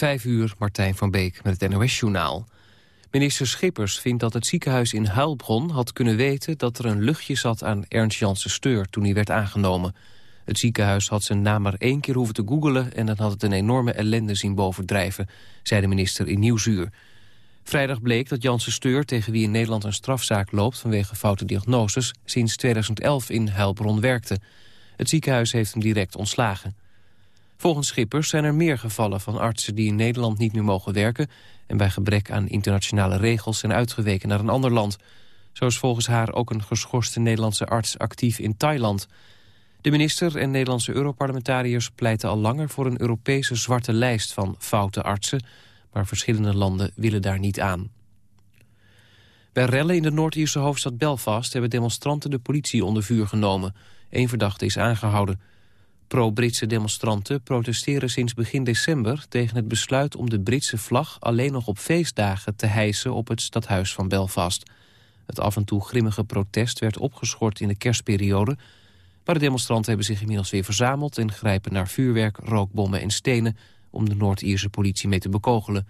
Vijf uur, Martijn van Beek met het NOS-journaal. Minister Schippers vindt dat het ziekenhuis in Huilbron had kunnen weten... dat er een luchtje zat aan Ernst Janssen Steur toen hij werd aangenomen. Het ziekenhuis had zijn naam maar één keer hoeven te googelen... en dan had het een enorme ellende zien bovendrijven, zei de minister in Nieuwsuur. Vrijdag bleek dat Janssen Steur, tegen wie in Nederland een strafzaak loopt... vanwege foute diagnoses, sinds 2011 in Huilbron werkte. Het ziekenhuis heeft hem direct ontslagen. Volgens Schippers zijn er meer gevallen van artsen die in Nederland niet meer mogen werken... en bij gebrek aan internationale regels zijn uitgeweken naar een ander land. Zo is volgens haar ook een geschorste Nederlandse arts actief in Thailand. De minister en Nederlandse Europarlementariërs pleiten al langer voor een Europese zwarte lijst van foute artsen... maar verschillende landen willen daar niet aan. Bij rellen in de Noord-Ierse hoofdstad Belfast hebben demonstranten de politie onder vuur genomen. Eén verdachte is aangehouden. Pro-Britse demonstranten protesteren sinds begin december tegen het besluit om de Britse vlag alleen nog op feestdagen te hijsen op het stadhuis van Belfast. Het af en toe grimmige protest werd opgeschort in de kerstperiode, maar de demonstranten hebben zich inmiddels weer verzameld en grijpen naar vuurwerk, rookbommen en stenen om de Noord-Ierse politie mee te bekogelen.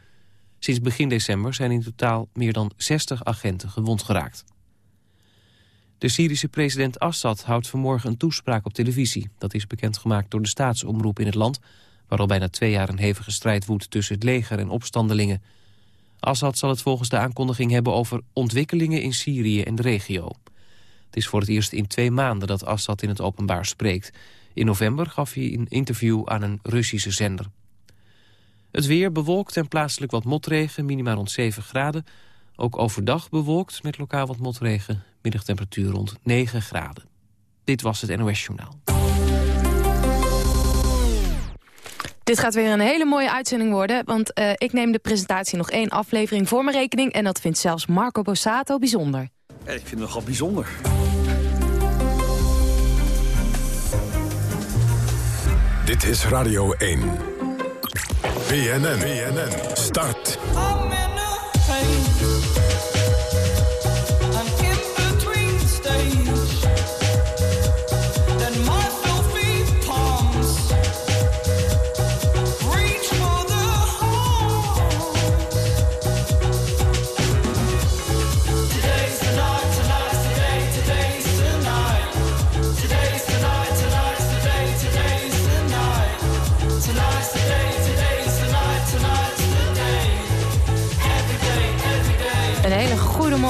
Sinds begin december zijn in totaal meer dan 60 agenten gewond geraakt. De Syrische president Assad houdt vanmorgen een toespraak op televisie. Dat is bekendgemaakt door de staatsomroep in het land... waar al bijna twee jaar een hevige strijd woedt tussen het leger en opstandelingen. Assad zal het volgens de aankondiging hebben over ontwikkelingen in Syrië en de regio. Het is voor het eerst in twee maanden dat Assad in het openbaar spreekt. In november gaf hij een interview aan een Russische zender. Het weer bewolkt en plaatselijk wat motregen, minimaal rond 7 graden. Ook overdag bewolkt met lokaal wat motregen. Middagtemperatuur rond 9 graden. Dit was het NOS Journaal. Dit gaat weer een hele mooie uitzending worden, want uh, ik neem de presentatie nog één aflevering voor mijn rekening en dat vindt zelfs Marco Bossato bijzonder. Ja, ik vind het nogal bijzonder. Dit is Radio 1. BNN, BNN, start.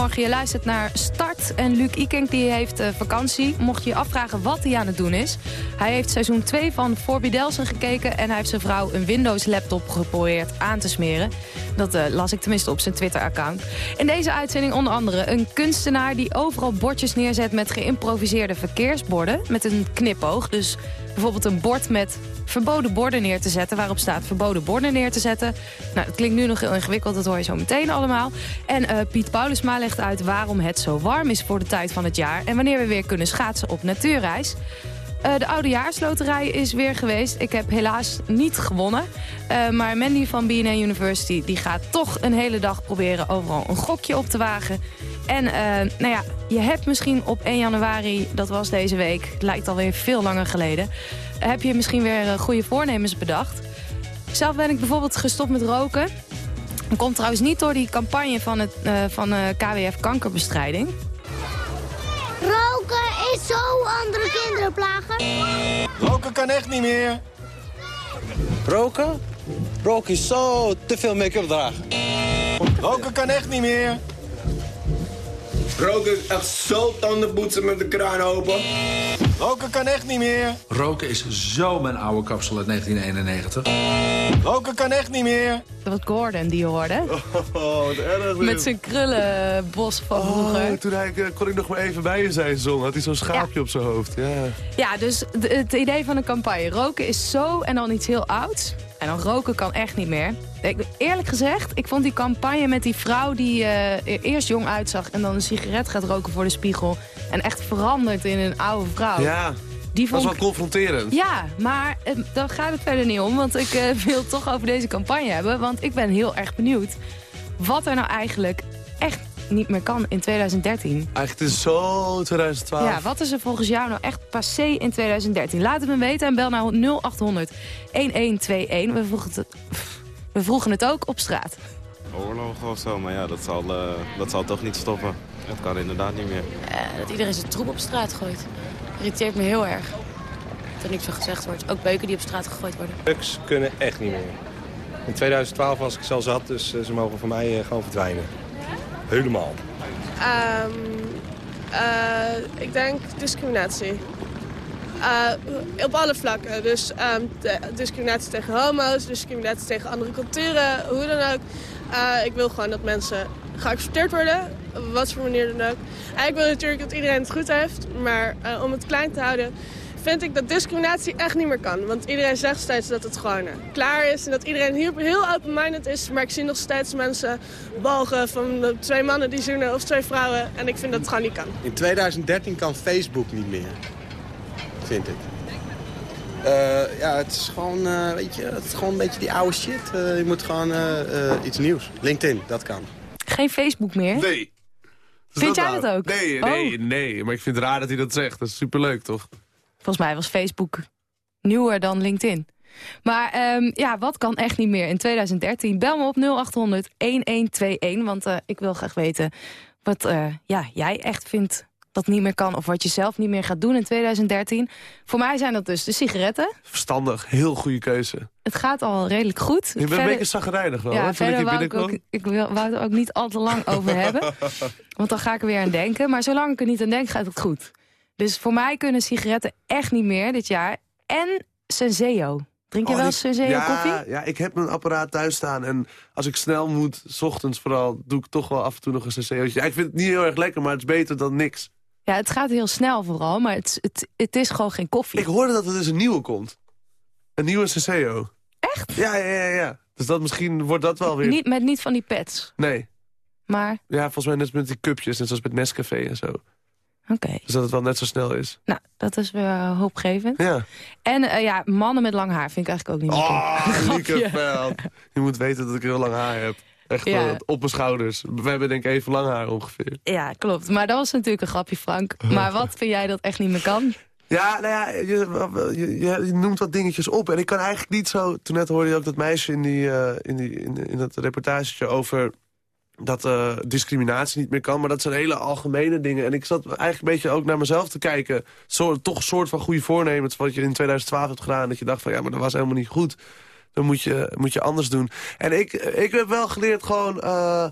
Goedemorgen, je luistert naar Start. En Luc Ikink die heeft uh, vakantie. Mocht je je afvragen wat hij aan het doen is. Hij heeft seizoen 2 van Forbidelsen gekeken... en hij heeft zijn vrouw een Windows-laptop geprobeerd aan te smeren. Dat uh, las ik tenminste op zijn Twitter-account. In deze uitzending onder andere een kunstenaar... die overal bordjes neerzet met geïmproviseerde verkeersborden... met een knipoog. Dus bijvoorbeeld een bord met verboden borden neer te zetten... waarop staat verboden borden neer te zetten. Nou, het klinkt nu nog heel ingewikkeld, dat hoor je zo meteen allemaal. En uh, Piet Paulusma legt uit waarom het zo warm is voor de tijd van het jaar... en wanneer we weer kunnen schaatsen op natuurreis. Uh, de oudejaarsloterij is weer geweest. Ik heb helaas niet gewonnen. Uh, maar Mandy van BNN University die gaat toch een hele dag proberen overal een gokje op te wagen. En uh, nou ja, je hebt misschien op 1 januari, dat was deze week, het lijkt alweer veel langer geleden heb je misschien weer eh, goede voornemens bedacht. Zelf ben ik bijvoorbeeld gestopt met roken. Dat komt trouwens niet door die campagne van, het, van KWF kankerbestrijding. Roken is zo andere kinderen plagen. Roken kan echt niet meer. Roken? Roken is zo te veel make-up dragen. Roken kan echt niet meer. Roken is echt zo tandenpoetsen met de kraan open. Roken kan echt niet meer. Roken is zo mijn oude kapsel uit 1991. Roken kan echt niet meer. Dat was Gordon die je hoorde. Oh, wat erg. Met zijn krullenbos van oh, vroeger. Toen hij, eh, kon ik nog maar even bij je zijn zong. Had hij zo'n schaapje op zijn hoofd. Ja, ja dus het idee van een campagne. Roken is zo en dan iets heel ouds. En dan roken kan echt niet meer. Ik, eerlijk gezegd, ik vond die campagne met die vrouw die uh, eerst jong uitzag... en dan een sigaret gaat roken voor de spiegel... en echt verandert in een oude vrouw. Ja, die vond... dat was wel confronterend. Ja, maar uh, daar gaat het verder niet om. Want ik uh, wil het toch over deze campagne hebben. Want ik ben heel erg benieuwd wat er nou eigenlijk echt niet meer kan in 2013. Eigenlijk het is zo 2012. Ja, wat is er volgens jou nou echt passé in 2013? Laat het me weten en bel naar 0800 1121. We vroegen het... We vroegen het ook op straat. Oorlog of zo, maar ja, dat zal, uh, dat zal toch niet stoppen. Het kan inderdaad niet meer. Uh, dat iedereen zijn troep op straat gooit. Irriteert me heel erg. Dat er niks van gezegd wordt. Ook beuken die op straat gegooid worden. Drugs kunnen echt niet meer. In 2012 was ik zelf zat, dus uh, ze mogen voor mij gewoon verdwijnen. Helemaal. Um, ik denk discriminatie. Uh, op alle vlakken. Dus um, discriminatie tegen homo's, discriminatie tegen andere culturen, hoe dan ook. Uh, ik wil gewoon dat mensen geaccepteerd worden, op wat voor manier dan ook. En ik wil natuurlijk dat iedereen het goed heeft, maar om het klein te houden vind ik dat discriminatie echt niet meer kan. Want iedereen zegt steeds dat het gewoon klaar is en dat iedereen heel, heel open-minded is. Maar ik zie nog steeds mensen balgen van twee mannen die zoenen of twee vrouwen. En ik vind dat het gewoon niet kan. In 2013 kan Facebook niet meer vind ik. Uh, ja, het is gewoon, uh, weet je, het is gewoon een beetje die oude shit. Uh, je moet gewoon iets nieuws. LinkedIn, dat kan. Geen Facebook meer? Nee. Vind jij dat ook? Nee, nee, oh. nee. Maar ik vind het raar dat hij dat zegt. Dat is superleuk, toch? Volgens mij was Facebook nieuwer dan LinkedIn. Maar um, ja, wat kan echt niet meer in 2013? Bel me op 0800 1121, want ik wil graag weten wat ja, jij echt vindt dat niet meer kan... of wat je zelf niet meer gaat doen in 2013. Voor mij zijn dat dus de sigaretten. Verstandig, heel goede keuze. Het gaat al redelijk goed. Je bent verder, een beetje zagrijnig wel, ja, hè? Verder wou ik, ook, ik wil, wou het er ook niet al te lang over hebben. Want dan ga ik er weer aan denken. Maar zolang ik er niet aan denk, gaat het goed. Dus voor mij kunnen sigaretten echt niet meer dit jaar. En Senseo. Drink je oh, wel Senseo ja, koffie? Ja, ik heb mijn apparaat thuis staan. En als ik snel moet, s ochtends vooral, doe ik toch wel af en toe nog een Senseo'tje. Ja, ik vind het niet heel erg lekker, maar het is beter dan niks. Ja, het gaat heel snel vooral, maar het, het, het is gewoon geen koffie. Ik hoorde dat er dus een nieuwe komt. Een nieuwe Senseo. Echt? Ja, ja, ja, ja. Dus dat misschien wordt dat wel weer... Niet, met niet van die pads? Nee. Maar? Ja, volgens mij net met die cupjes, net zoals met Nescafé en zo. Oké. Dus dat het wel net zo snel is. Nou, dat is weer hoopgevend. Ja. En uh, ja, mannen met lang haar vind ik eigenlijk ook niet meer Oh, Liekeveld. Je moet weten dat ik heel lang haar heb. Echt ja. op mijn schouders. We hebben denk ik even lang haar ongeveer. Ja, klopt. Maar dat was natuurlijk een grapje, Frank. Maar wat vind jij dat echt niet meer kan? Ja, nou ja, je, je, je, noemt wat dingetjes op. En ik kan eigenlijk niet zo... Toen net hoorde je ook dat meisje in, die, uh, in, die, in, in dat reportage over dat uh, discriminatie niet meer kan. Maar dat zijn hele algemene dingen. En ik zat eigenlijk een beetje ook naar mezelf te kijken. Toch een soort van goede voornemens wat je in 2012 hebt gedaan. Dat je dacht van ja, maar dat was helemaal niet goed dan moet je, moet je anders doen. En ik, ik heb wel geleerd gewoon... Uh,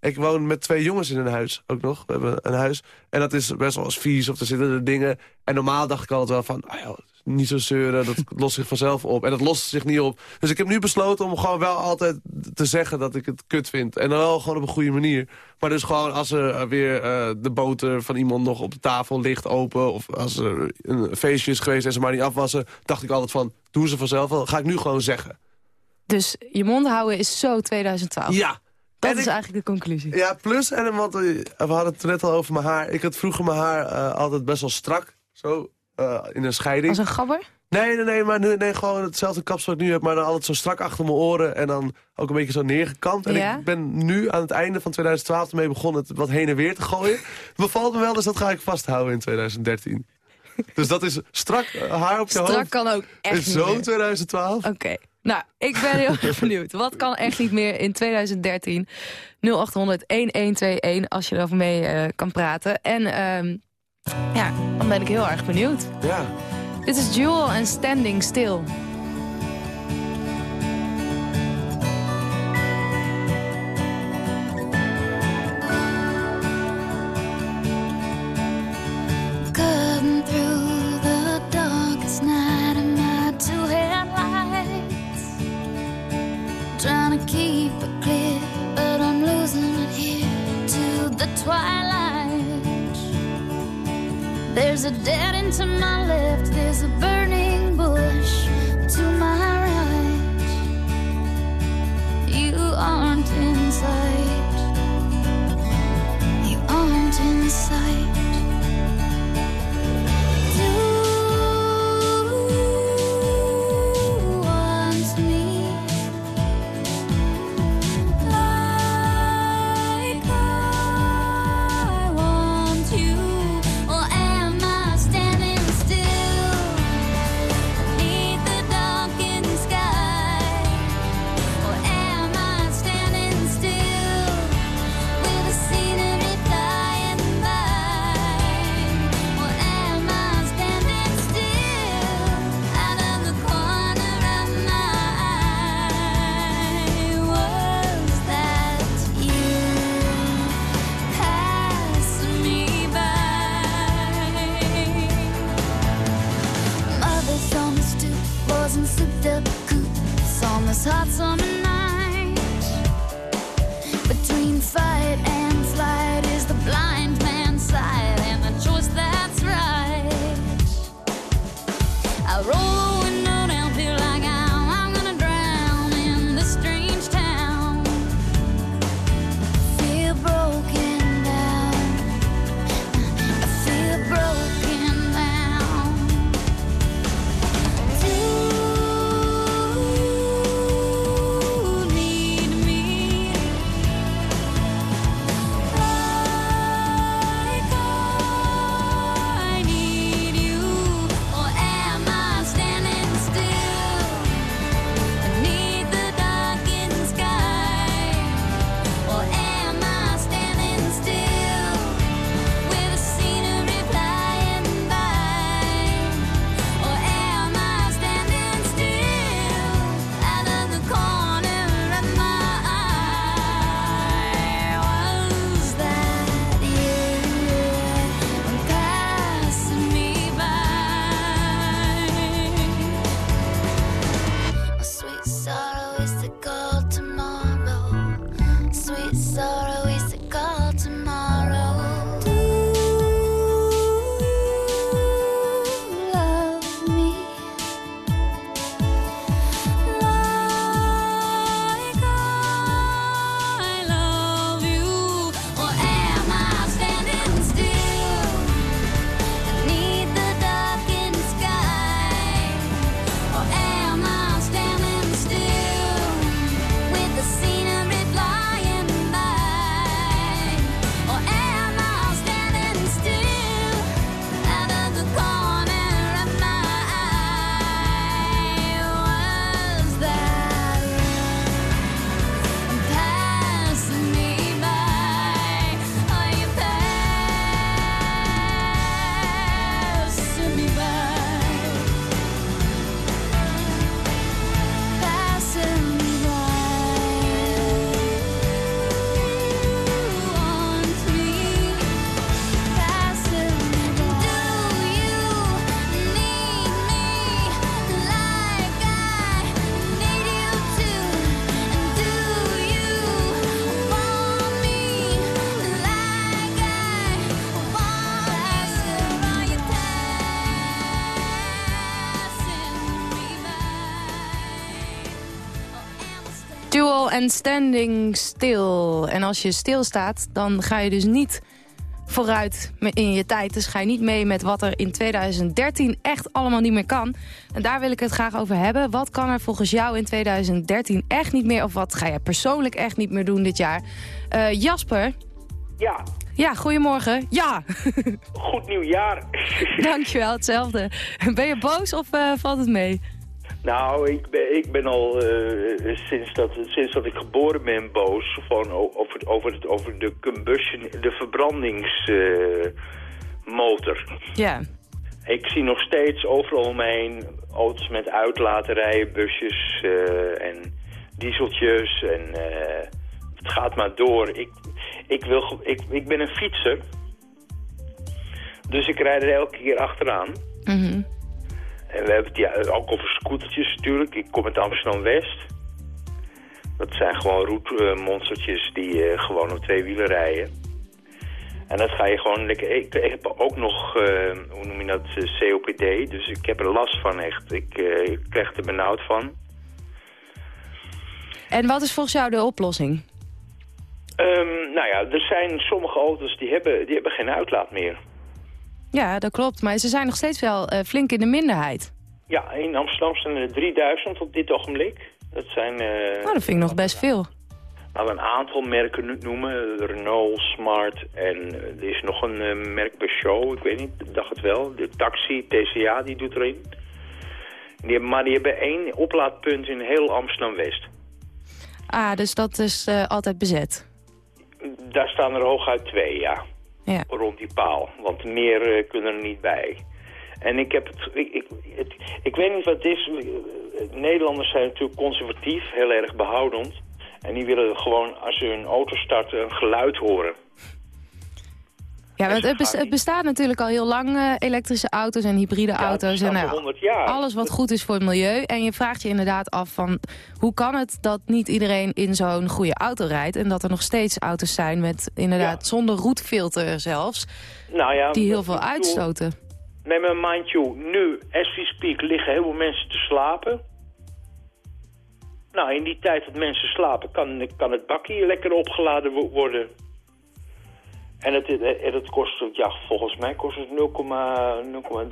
ik woon met twee jongens in een huis, ook nog. We hebben een huis. En dat is best wel eens vies, of er zitten er dingen. En normaal dacht ik altijd wel van... Ja, niet zo zeuren, dat lost zich vanzelf op. En dat lost zich niet op. Dus ik heb nu besloten om gewoon wel altijd te zeggen dat ik het kut vind. En dan wel gewoon op een goede manier. Maar dus gewoon als er weer uh, de boter van iemand nog op de tafel ligt open... of als er een feestje is geweest en ze maar niet afwassen... dacht ik altijd van, doen ze vanzelf wel. Ga ik nu gewoon zeggen. Dus je mond houden is zo 2012? Ja. Dat is eigenlijk de conclusie. Ja, plus, en want we hadden het net al over mijn haar. Ik had vroeger mijn haar uh, altijd best wel strak. Zo, uh, in een scheiding. Als een gabber? Nee, nee, nee, maar nu, nee, gewoon hetzelfde kapsel wat ik nu heb. Maar dan altijd zo strak achter mijn oren. En dan ook een beetje zo neergekant. En ja? ik ben nu aan het einde van 2012 ermee begonnen het wat heen en weer te gooien. Bevalt me wel, dus dat ga ik vasthouden in 2013. Dus dat is strak uh, haar op je strak hoofd. Strak kan ook echt Is zo 2012. Oké. Okay. Nou, ik ben heel erg benieuwd. Wat kan echt niet meer in 2013? 0800 1121 als je erover mee uh, kan praten. En uh, ja, dan ben ik heel erg benieuwd. Ja. Dit is Jewel en Standing Still. There's a dead end to my left, there's a burning bush to my right. You aren't in sight, you aren't in sight. En Standing Still. En als je stilstaat, dan ga je dus niet vooruit in je tijd. Dus ga je niet mee met wat er in 2013 echt allemaal niet meer kan. En daar wil ik het graag over hebben. Wat kan er volgens jou in 2013 echt niet meer... of wat ga jij persoonlijk echt niet meer doen dit jaar? Eh, Jasper? Ja, Ja, goedemorgen. Ja! goed nieuwjaar. Dankjewel, hetzelfde. Ben je boos of eh, valt het mee? Nou, ik ben, ik ben al eh, sinds, dat, sinds dat ik geboren ben boos van, over, over, het, over de combustion, de verbrandingsmotor. Ja. ik zie nog steeds overal om me heen auto's met uitlaten busjes eh, en dieseltjes en eh, het gaat maar door. Ik, ik, wil, ik, ik ben een fietser, dus ik rijd er elke keer achteraan. Mhm. En we hebben het ja, ook over scootertjes natuurlijk. Ik kom uit Amsterdam-West. Dat zijn gewoon roetmonstertjes die eh, gewoon op twee wielen rijden. En dat ga je gewoon lekker... Ik, ik heb ook nog, eh, hoe noem je dat, eh, COPD. Dus ik heb er last van echt. Ik, eh, ik krijg er benauwd van. En wat is volgens jou de oplossing? Ehm, nou ja, er zijn sommige auto's die hebben, die hebben geen uitlaat meer. Ja, dat klopt. Maar ze zijn nog steeds wel eh, flink in de minderheid. Ja, in Amsterdam zijn er 3000 op dit ogenblik. Dat zijn... eh, Nou, dat vind ik nog best veel. Nou, een aantal merken noemen. Renault, Smart en eh, er is nog een merk Show, ik weet niet, ik dacht het wel. De Taxi, TCA, die doet erin. Die maar die hebben één oplaadpunt in heel Amsterdam-West. Ah, dus dat is altijd bezet. Daar staan er hooguit twee, ja. Rond die paal. Want meer eh, kunnen er niet bij. En ik heb het ik, ik, het... ik weet niet wat het is. Eh, Nederlanders zijn natuurlijk conservatief, heel erg behoudend. En die willen gewoon, als ze hun auto starten, een geluid horen. Ja, want het, bes- het bestaat natuurlijk al heel lang, eh, elektrische auto's en hybride auto's. En, nou, 100 jaar. Alles wat goed is voor het milieu. En je vraagt je inderdaad af van, hoe kan het dat niet iedereen in zo'n goede auto rijdt... en dat er nog steeds auto's zijn met inderdaad zonder roetfilter zelfs... Nou ja, die heel veel uitstoten. Nee, maar mind you, nu, as we speak, liggen heel veel mensen te slapen. Nou, in die tijd dat mensen slapen, kan, kan het bakje lekker opgeladen wo- worden. En het, en het kost, ja, volgens mij kost het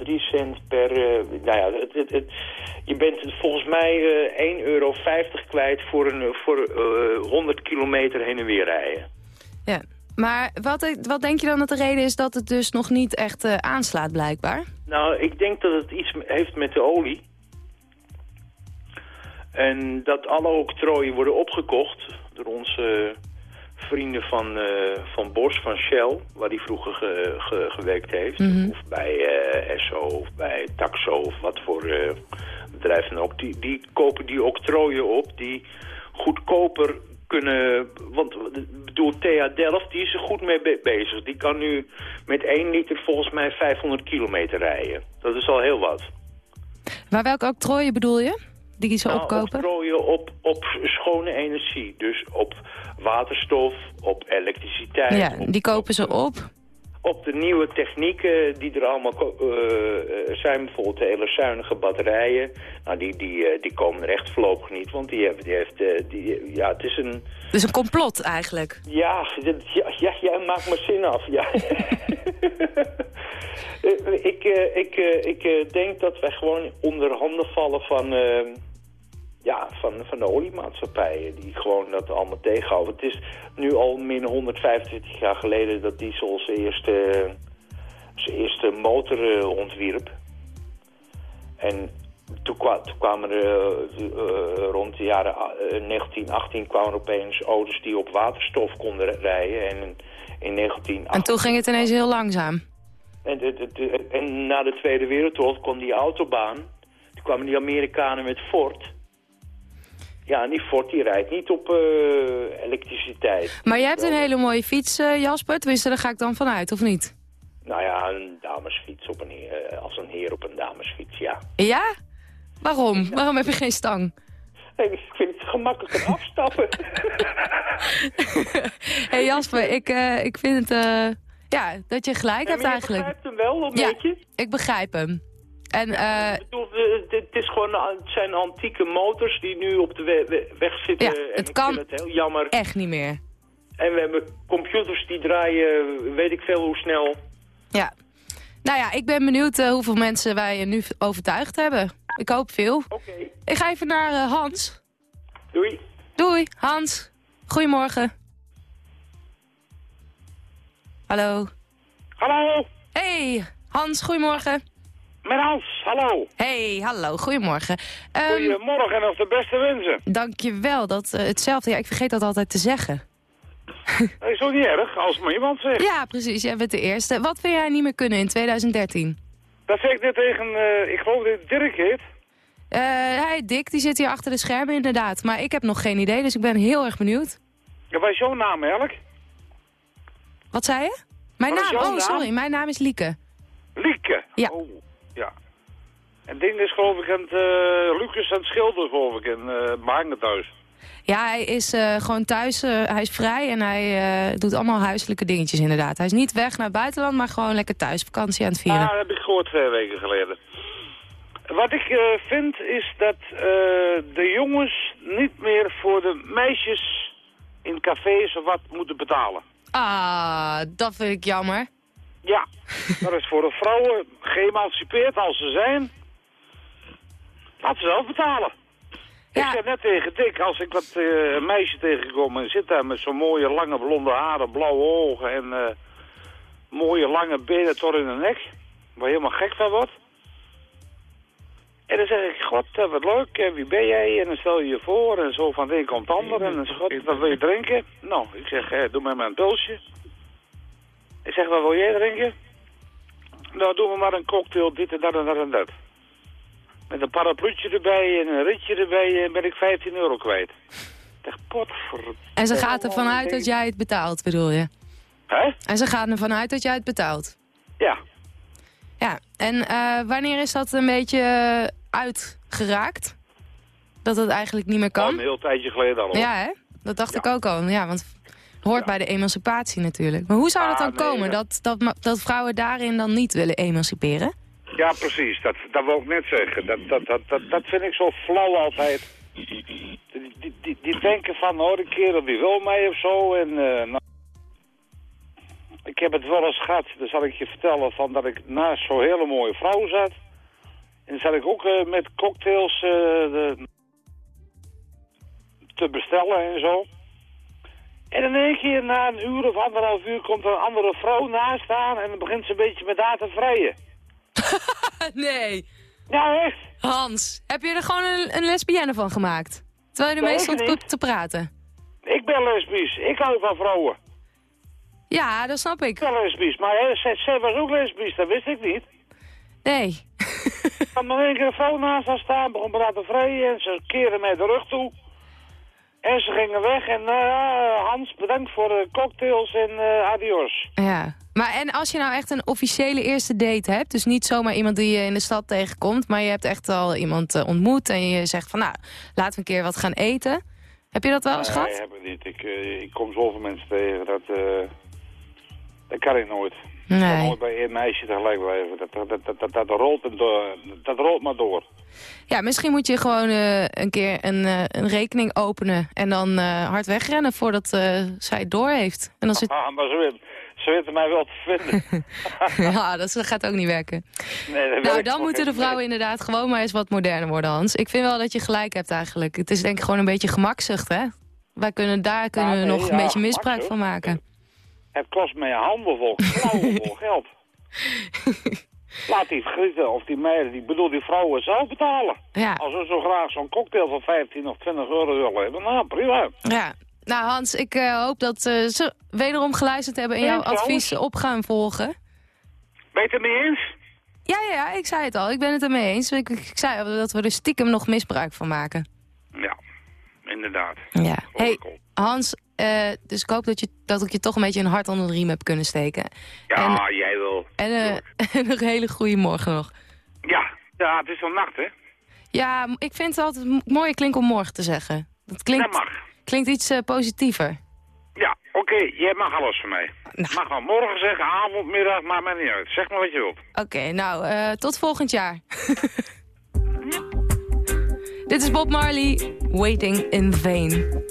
0,3 cent per... eh, nou ja, het, het, het- je bent volgens mij eh 1,50 euro kwijt voor, een, voor eh 100 kilometer heen en weer rijden. Ja. Maar wat, wat denk je dan dat de reden is dat het dus nog niet echt eh, aanslaat blijkbaar? Nou, ik denk dat het iets heeft met de olie. En dat alle octrooien worden opgekocht door onze vrienden van, eh, van Bosch, van Shell, waar hij vroeger ge- ge- gewerkt heeft. Mhm. Of bij eh Esso of bij Taxo of wat voor eh, bedrijf dan ook. Die, die kopen die octrooien op die goedkoper kunnen... Want ik bedoel, TH Delft, die is er goed mee be- bezig. Die kan nu met 1 liter volgens mij 500 kilometer rijden. Dat is al heel wat. Maar welke octrooien bedoel je? Die ze Nou, opkopen? op, op schone energie. Dus op waterstof, op elektriciteit. Ja, op, die kopen ze op. op de nieuwe technieken die er allemaal eh, zijn. Bijvoorbeeld de hele zuinige batterijen. Nou, die, die, eh, die komen er echt voorlopig niet. Want die heeft, die heeft die, ja, het is een... Dus een complot eigenlijk. Ja, ja, ja, jij maakt me zin af. Ja. Ik ik, ik eh, denk dat wij gewoon onder handen vallen van, ja, van, van de oliemaatschappijen. Die gewoon dat allemaal tegenhouden. Het is nu al min 125 jaar geleden dat diesel zijn eerste, zijn eerste motor eh, ontwierp. En toen, kwa- toen kwamen er eh, eh, rond de jaren ah, eh, 1918 kwamen er opeens auto's die op waterstof konden rijden. En in, in 1918... En toen ging het ineens heel langzaam. En, de- de- de- en na de Tweede Wereldoorlog kwam die autobaan. Toen kwamen die Amerikanen met Ford. Ja, en die Ford die rijdt niet op eh, elektriciteit. Maar jij hebt een hele mooie fiets, eh, Jasper. Tenminste, daar ga ik dan vanuit, of niet? Nou ja, een damesfiets op een heer, eh, als een heer op een damesfiets, ja. Ja? Waarom? Waarom heb je geen stang? Ik vind het gemakkelijker afstappen. Hé hey Jasper, ik, ik vind het... ja, dat je gelijk hebt eigenlijk. begrijpt hem wel, een ja, beetje? ik begrijp hem. En eh, Ik bedoel, eh, dit is gewoon, eh, het zijn antieke motors die nu op de we- we- weg zitten. Ja, en het ik kan vind het heel jammer. echt niet meer. En we hebben computers die draaien, weet ik veel hoe snel. Ja. Nou ja, ik ben benieuwd eh, hoeveel mensen wij nu overtuigd hebben. Ik hoop veel. Oké. Ik ga even naar eh, Hans. Doei. Doei, Hans. Goedemorgen. Hallo. Hallo. Hey, Hans, goedemorgen. Met Hans, hallo. Hey, hallo, goedemorgen. Ehm, Goedemorgen en of de beste wensen. Dankjewel, dat, eh, hetzelfde. Ja, ik vergeet dat altijd te zeggen. Dat is ook niet erg, als maar iemand zegt. Ja, precies, jij bent de eerste. Wat wil jij niet meer kunnen in 2013? Dat zeg ik net tegen, eh, ik geloof dat Dirk heet. Eh hij, Dick, die zit hier achter de schermen inderdaad. Maar ik heb nog geen idee, dus ik ben heel erg benieuwd. Ja, wat is jouw naam eigenlijk? Wat zei je? Mijn Wat naam? Oh, naam? sorry, mijn naam is Lieke. Lieke. Ja. Oh, ja. En ding is geloof ik aan het, eh, Lucas aan het schilderen geloof ik in uh, Behangen thuis. Ja, hij is eh, gewoon thuis, eh, hij is vrij en hij eh, doet allemaal huiselijke dingetjes inderdaad. Hij is niet weg naar het buitenland, maar gewoon lekker thuis vakantie aan het vieren. Ah, dat heb ik gehoord twee weken geleden. Wat ik eh, vind is dat eh, de jongens niet meer voor de meisjes in cafés of wat moeten betalen. Ah, dat vind ik jammer. Ja, dat is voor de vrouwen geëmancipeerd als ze zijn. Laat ze zelf betalen. Ik zei net tegen Dick, als ik wat eh, een meisje tegenkom en zit daar met zo'n mooie lange blonde haren, blauwe ogen en eh, mooie lange benen tot in de nek, waar je helemaal gek van wordt. En dan zeg ik, god, eh, wat leuk, wie ben jij? En dan stel je je voor en zo van de een komt het ander. En dan zeg god, wat wil je drinken? Nou, ik zeg, doe mij maar een pilsje. Ik zeg, wat wil jij drinken? Nou, doen we maar een cocktail, dit en dat en dat en dat. Met een parapluutje erbij en een ritje erbij en ben ik 15 euro kwijt. Ik potver... En ze gaat ervan uit dat jij het betaalt, bedoel je? Hè? En ze gaan ervan uit dat jij het betaalt? Ja. Ja, en eh, wanneer is dat een beetje eh, uitgeraakt? Dat het eigenlijk niet meer Al kan? een heel tijdje geleden al. Ja, hè? Dat dacht ik ook al. Ja, want hoort bij de emancipatie natuurlijk. Maar hoe zou dat Ah, dan nee, komen? dat- Dat, dat, dat vrouwen daarin dan niet willen emanciperen? Ja, precies. Dat, dat wil ik net zeggen. Dat, dat, dat, dat, dat vind ik zo flauw altijd. Die, die, die, die denken van, oh, die kerel die wil mij of zo. En, eh, nou, ik heb het wel eens gehad, dan zal ik je vertellen, van dat ik naast zo'n hele mooie vrouw zat. En dan zat ik ook eh, met cocktails eh, de, te bestellen en zo. En in één keer na een uur of anderhalf uur komt er een andere vrouw naast staan en dan begint ze een beetje met haar te vrijen. nee. Ja, echt. Hans, heb je er gewoon een, een lesbienne van gemaakt? Terwijl je ermee ik stond te, te praten. Ik ben lesbisch. Ik hou van vrouwen. Ja, dat snap ik. Ik ben lesbisch. Maar zij, was ook lesbisch, dat wist ik niet. Nee. Er kwam nog één keer een vrouw naast haar staan, begon me laten vrijen en ze keerde mij de rug toe. En ze gingen weg en eh, Hans, bedankt voor de cocktails en eh, adios. Ja. Maar en als je nou echt een officiële eerste date hebt... dus niet zomaar iemand die je in de stad tegenkomt... maar je hebt echt al iemand eh, ontmoet en je zegt van... nou, laten we een keer wat gaan eten. Heb je dat wel eens Nee, gehad? heb ik niet. Ik, ik kom zoveel mensen tegen, dat, dat kan ik nooit. Nee. bij één meisje tegelijk blijven. Dat, dat, dat, dat, dat, rolt, en door, dat rolt maar door. Ja, misschien moet je gewoon eh, een keer een, eh, een rekening openen... en dan eh, hard wegrennen voordat zij het door heeft. En dan zit... Ah, maar ze, weten mij wel te vinden. ja, dat gaat ook niet werken. Nee, dat Nou, dan moeten de vrouwen inderdaad gewoon maar eens wat moderner worden, Hans. Ik vind wel dat je gelijk hebt eigenlijk. Het is denk ik gewoon een beetje gemakzucht, hè? Wij kunnen daar kunnen we nee, nog een ja, beetje misbruik van maken. Het kost mij handenvol, klauwenvol geld. Laat die grieten of die meiden, die bedoel die vrouwen zelf betalen. Ja. Als we zo graag zo'n cocktail van 15 of 20 euro willen hebben, nou prima. Ja. Nou, Hans, ik eh, hoop dat eh, ze wederom geluisterd hebben en jouw advies op gaan volgen. Ben je het er mee eens? Ja, ja, ja, ik zei het al. Ik ben het ermee eens. Ik, ik zei dat we er stiekem nog misbruik van maken. Ja, inderdaad. Ja. Hey, Hans, eh, dus ik hoop dat, je, dat ik je toch een beetje een hart onder de riem heb kunnen steken. Ja, jij wil. En en een hele goede morgen nog. Ja, ja, het is al nacht, hè? Ja, ik vind het altijd m- mooier klinkt om morgen te zeggen. Dat klinkt, Dat mag. klinkt iets eh, positiever. Ja, oké, jij mag alles van mij. Nou. Mag wel morgen zeggen, avond, middag, maakt mij niet uit. Zeg maar wat je wilt. Oké, nou, tot volgend jaar. Dit is Bob Marley, Waiting in Vain.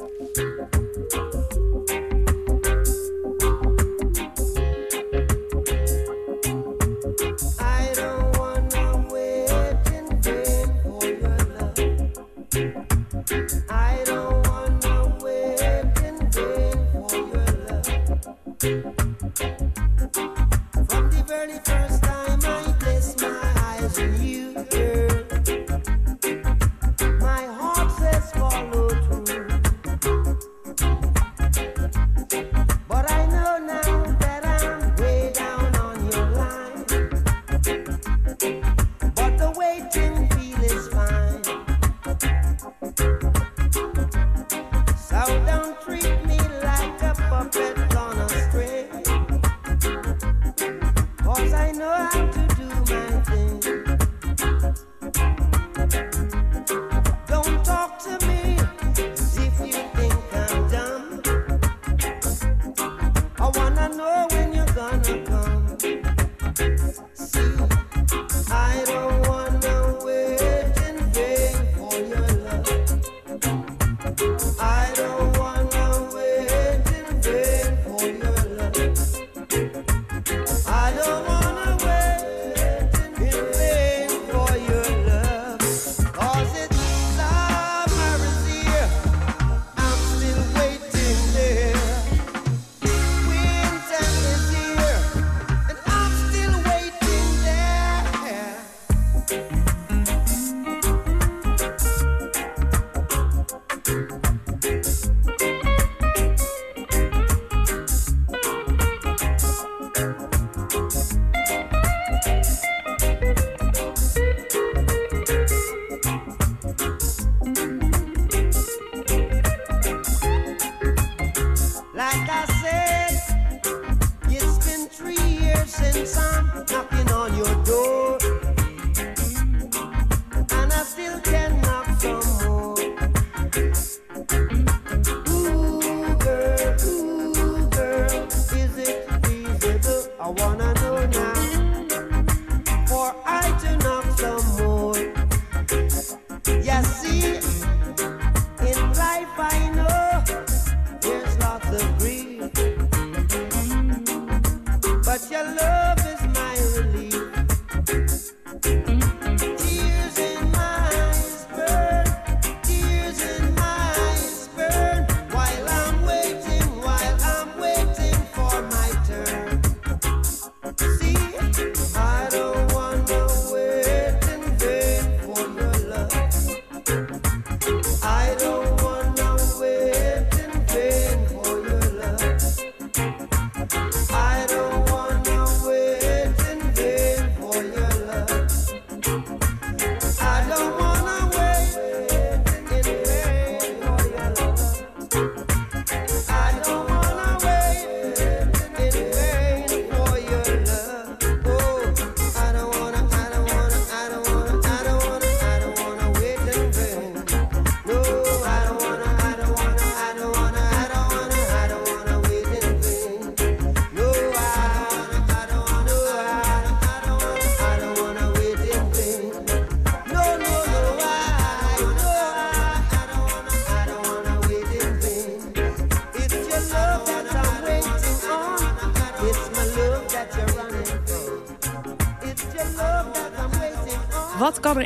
From the very first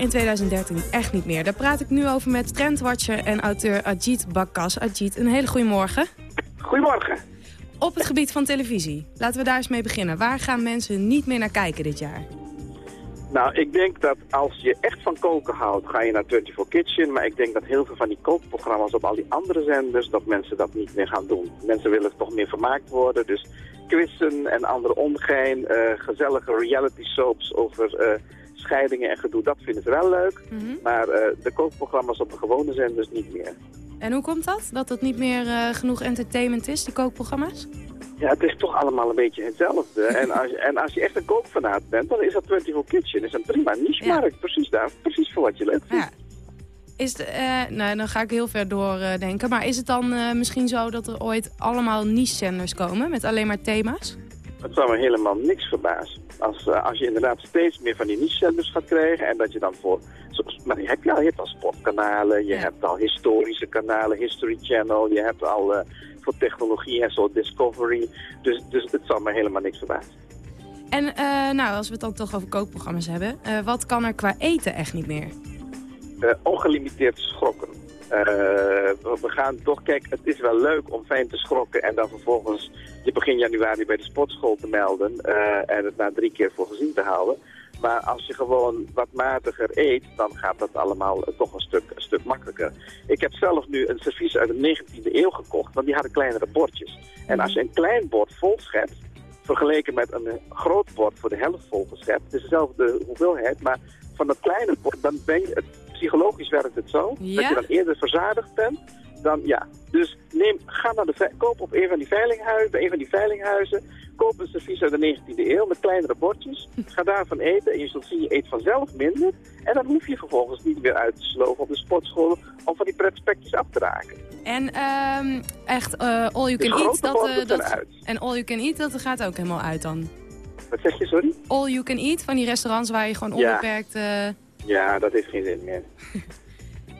in 2013 echt niet meer? Daar praat ik nu over met trendwatcher en auteur Ajit Bakkas. Ajit, een hele goede morgen. Goedemorgen. Op het gebied van televisie. Laten we daar eens mee beginnen. Waar gaan mensen niet meer naar kijken dit jaar? Nou, ik denk dat als je echt van koken houdt, ga je naar 24 Kitchen. Maar ik denk dat heel veel van die kookprogramma's op al die andere zenders, dat mensen dat niet meer gaan doen. Mensen willen toch meer vermaakt worden. Dus quizzen en andere omgein, eh, gezellige reality soaps over eh, scheidingen en gedoe, dat vinden ze wel leuk. Maar eh, de kookprogramma's op de gewone zenders niet meer. En hoe komt dat? Dat het niet meer eh, genoeg entertainment is, die kookprogramma's? Ja, het is toch allemaal een beetje hetzelfde. en, als, je- en als je echt een kookfanaat bent, dan is dat 24 Kitchen. is een prima niche-markt. Precies daar. Precies voor wat je leuk vindt. Is de, eh, nou, dan ga ik heel ver doordenken. maar is het dan misschien zo dat er ooit allemaal niche-zenders komen met alleen maar thema's? Het zou me helemaal niks verbazen. Als, eh, als je inderdaad steeds meer van die niche-zenders gaat krijgen en dat je dan voor... Maar je al, je hebt al sportkanalen, je hebt al historische kanalen, History Channel, je hebt al eh, voor technologie en zo Discovery. Dus, dus het zal me helemaal niks verbazen. En eh, nou, als we het dan toch over kookprogramma's hebben. wat kan er qua eten echt niet meer? ongelimiteerd schrokken. Eh, we gaan toch, kijk, het is wel leuk om fijn te schrokken en dan vervolgens je begin januari bij de sportschool te melden eh, en het na drie keer voor gezien te houden. Maar als je gewoon wat matiger eet, dan gaat dat allemaal eh, toch een stuk, stuk makkelijker. Ik heb zelf nu een servies uit de 19e eeuw gekocht, want die hadden kleinere bordjes. En als je een klein bord vol schept, vergeleken met een groot bord voor de helft vol geschept, het is dezelfde hoeveelheid, maar van dat kleine bord, dan ben je, het, psychologisch werkt het zo, Ja? dat je dan eerder verzadigd bent dan, ja. Dus neem, ga naar de, koop op een van die veilinghuizen, bij een van die veilinghuizen, koop een servies uit de 19e eeuw met kleinere bordjes, ga daarvan eten en je zult zien, je eet vanzelf minder en dan hoef je vervolgens niet meer uit te sloven op de sportschool om van die pretspekjes af te raken. En ehm, echt eh, all you De can eat, dat, eh, dat, en all you can eat, dat gaat ook helemaal uit dan. Wat zeg je, sorry? All you can eat, van die restaurants waar je gewoon Ja. onbeperkt... eh, Ja, dat heeft geen zin meer.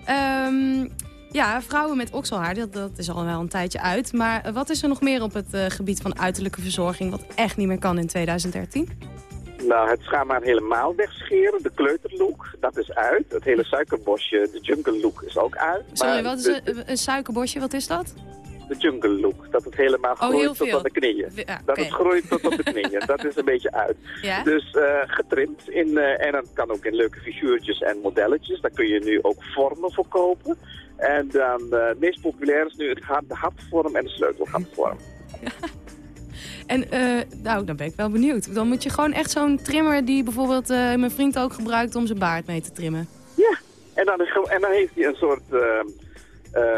Ehm, ja, vrouwen met okselhaar, dat, dat is al wel een tijdje uit. Maar wat is er nog meer op het eh, gebied van uiterlijke verzorging... wat echt niet meer kan in 2013? Nou, het schaamhaar helemaal wegscheren, de kleuterlook, dat is uit. Het hele suikerbosje, de jungle look, is ook uit. Sorry, Maar wat is de, een, een suikerbosje, wat is dat? De jungle look, dat het helemaal Oh, groeit tot aan de knieën. Ja, Dat het groeit tot op de knieën, dat is een beetje uit. Ja? Dus eh, getrimd, in, eh, en dat kan ook in leuke figuurtjes en modelletjes. Daar kun je nu ook vormen voor kopen. En dan, eh, het meest populair is nu het de hartvorm en de sleutelgatvorm. En nou, dan ben ik wel benieuwd. Dan moet je gewoon echt zo'n trimmer die bijvoorbeeld mijn vriend ook gebruikt om zijn baard mee te trimmen. En dan, is en dan heeft hij een soort,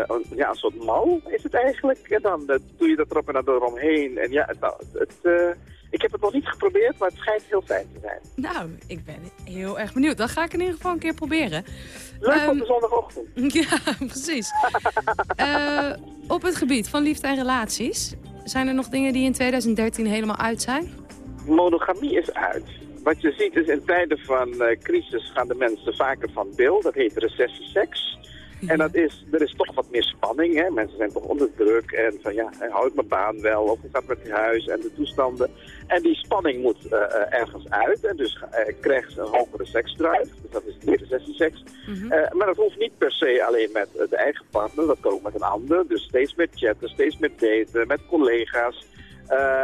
een, ja, een soort mal, is het eigenlijk. En dan eh, doe je dat erop en dan eromheen. En ja, het, nou, het, eh, ik heb het nog niet geprobeerd, maar het schijnt heel fijn te zijn. Nou, ik ben heel erg benieuwd. Dat ga ik in ieder geval een keer proberen. Leuk Ehm, op de zondagochtend. Ja, precies. Eh, op het gebied van liefde en relaties... zijn er nog dingen die in 2013 helemaal uit zijn? Monogamie is uit. Wat je ziet is in tijden van eh, crisis gaan de mensen vaker van bil. Dat heet recessieseks. En dat is, er is toch wat meer spanning. Hè? Mensen zijn toch onder druk. En van ja, eh, hou ik mijn baan wel? Of hoe gaat het met het huis en de toestanden? En die spanning moet eh, eh, ergens uit. En dus eh, krijgen ze een hogere seksdrive. Dus dat is die recessieseks. Eh, maar dat hoeft niet per se alleen met de eigen partner. Dat kan ook met een ander. Dus steeds meer chatten, steeds meer daten, met collega's.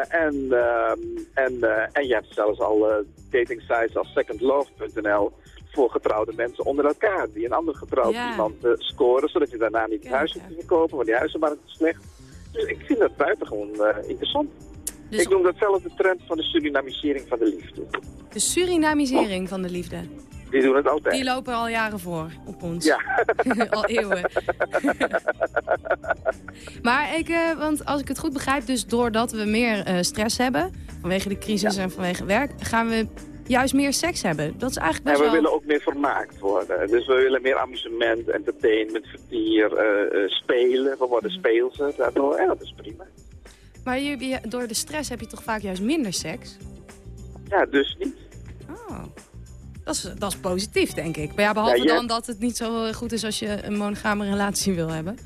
En, ehm, en, en je hebt zelfs al dating sites als secondlove.nl voor getrouwde mensen onder elkaar. Die een ander getrouwd Ja. iemand eh, scoren, zodat je daarna niet het huis hoeft te verkopen, want die huizenmarkt is slecht. Dus ik vind dat buitengewoon eh interessant. Dus- Ik noem dat zelf de trend van de Surinamisering van de liefde. De Surinamisering van de liefde. Die doen het altijd. Die lopen al jaren voor op ons. Ja. al eeuwen. maar ik, eh, want als ik het goed begrijp, dus doordat we meer stress hebben... vanwege de crisis en vanwege werk... gaan we juist meer seks hebben. Dat is eigenlijk En best we wel... willen ook meer vermaakt worden. Dus we willen meer amusement, entertainment, vertier, eh, eh, spelen. We worden speelser daardoor. En dat is prima. Maar je, door de stress heb je toch vaak juist minder seks? Ja, dus niet. Oh. Dat is, dat is positief, denk ik. Maar ja, behalve Ja, dan dat het niet zo goed is als je een monogame relatie wil hebben.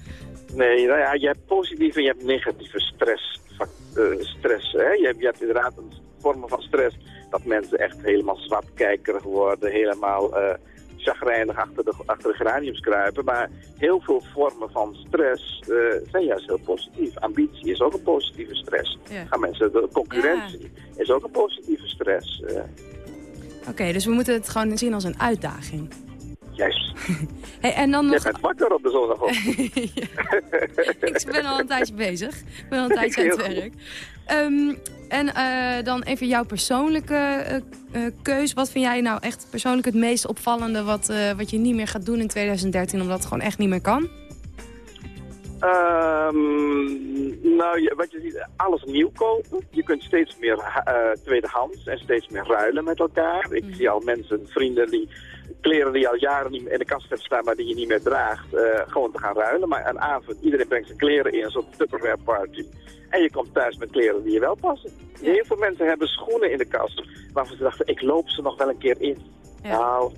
Nee, nou ja, je hebt positieve en je hebt negatieve stress. eh, stress hè? Je, hebt, je hebt inderdaad een vormen van stress dat mensen echt helemaal zwartkijkerig worden, helemaal eh, chagrijnig achter de, achter de geraniums kruipen. Maar heel veel vormen van stress eh, zijn juist heel positief. Ambitie is ook een positieve stress. Ja. Gaan mensen, de concurrentie is ook een positieve stress. eh. Oké, dus we moeten het gewoon zien als een uitdaging. Juist. Hey, en dan nog... bent wakker op de zondagochtend. ik ben al een tijdje bezig. Ik ben al een tijdje aan het werk. Ehm, en eh, dan even jouw persoonlijke eh, keus. Wat vind jij nou echt persoonlijk het meest opvallende... Wat, wat je niet meer gaat doen in 2013 omdat het gewoon echt niet meer kan? Ehm, nou, je- wat je ziet, alles nieuw kopen. Je kunt steeds meer eh, tweedehands en steeds meer ruilen met elkaar. Ik zie al mensen, vrienden die kleren die je al jaren niet in de kast hebt staan, maar die je niet meer draagt, eh, gewoon te gaan ruilen. Maar een avond, iedereen brengt zijn kleren in, zo'n Tupperware party. En je komt thuis met kleren die je wel passen. Heel veel mensen hebben schoenen in de kast waarvan ze dachten, ik loop ze nog wel een keer in. Nou,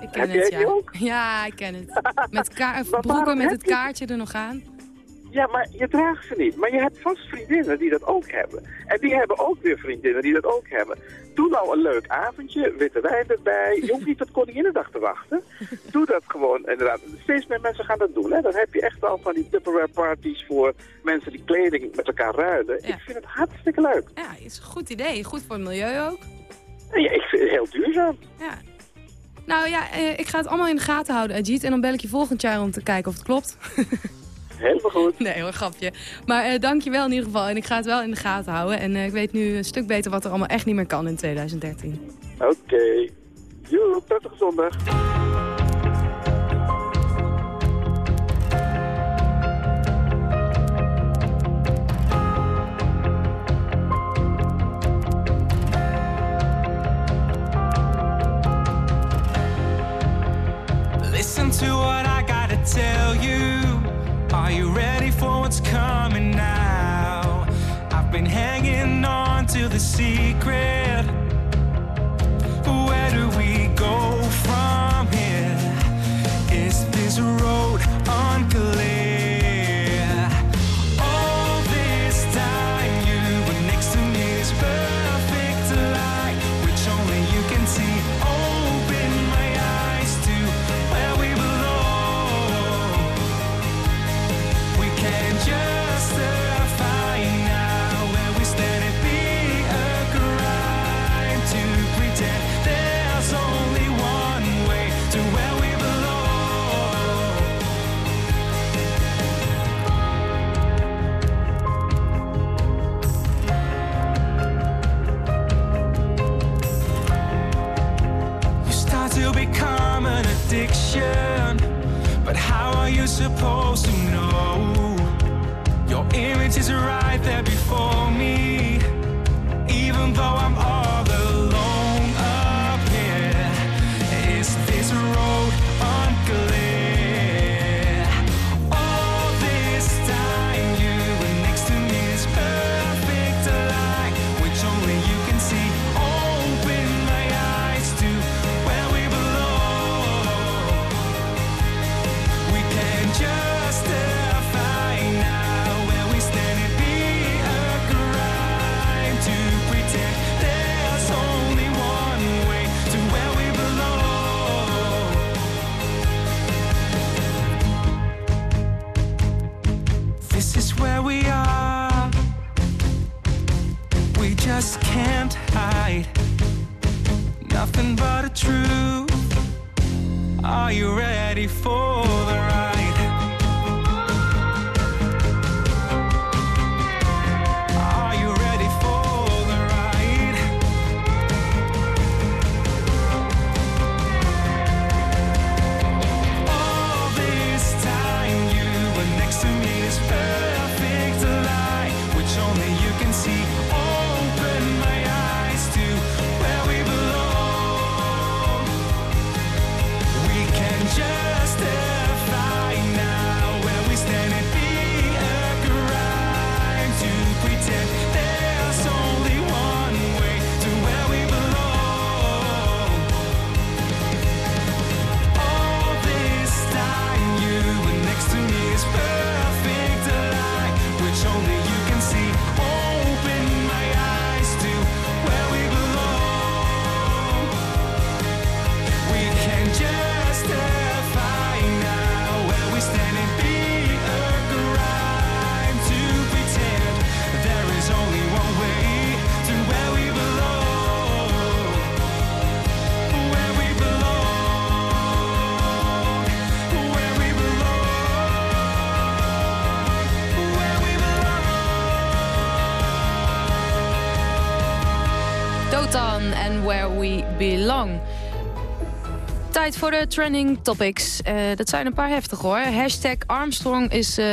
Ik ken heb het, ja. ook? Ja, ik ken het. Met broeken met het je- kaartje er nog aan. Ja, maar je draagt ze niet. Maar je hebt vast vriendinnen die dat ook hebben. En die hebben ook weer vriendinnen die dat ook hebben. Doe nou een leuk avondje, witte wijn erbij. Je hoeft niet tot Koninginnedag te wachten. Doe dat gewoon inderdaad. Steeds meer mensen gaan dat doen. Hè. Dan heb je echt al van die Tupperware parties voor mensen die kleding met elkaar ruilen. Ik vind het hartstikke leuk. Ja, is een goed idee. Goed voor het milieu ook. Ja, ik vind het heel duurzaam. Ja. Nou ja, eh, ik ga het allemaal in de gaten houden, Ajit. En dan bel ik je volgend jaar om te kijken of het klopt. Helemaal goed. Nee hoor, grapje. Maar eh dank je wel in ieder geval. En ik ga het wel in de gaten houden. En eh, ik weet nu een stuk beter wat er allemaal echt niet meer kan in 2013. Oké. Joe, prettige zondag. The secret. Supposed to know? Your image is right there before And Where We Belong. Tijd voor de trending topics. Eh, dat zijn een paar heftig hoor. Hashtag Armstrong is eh,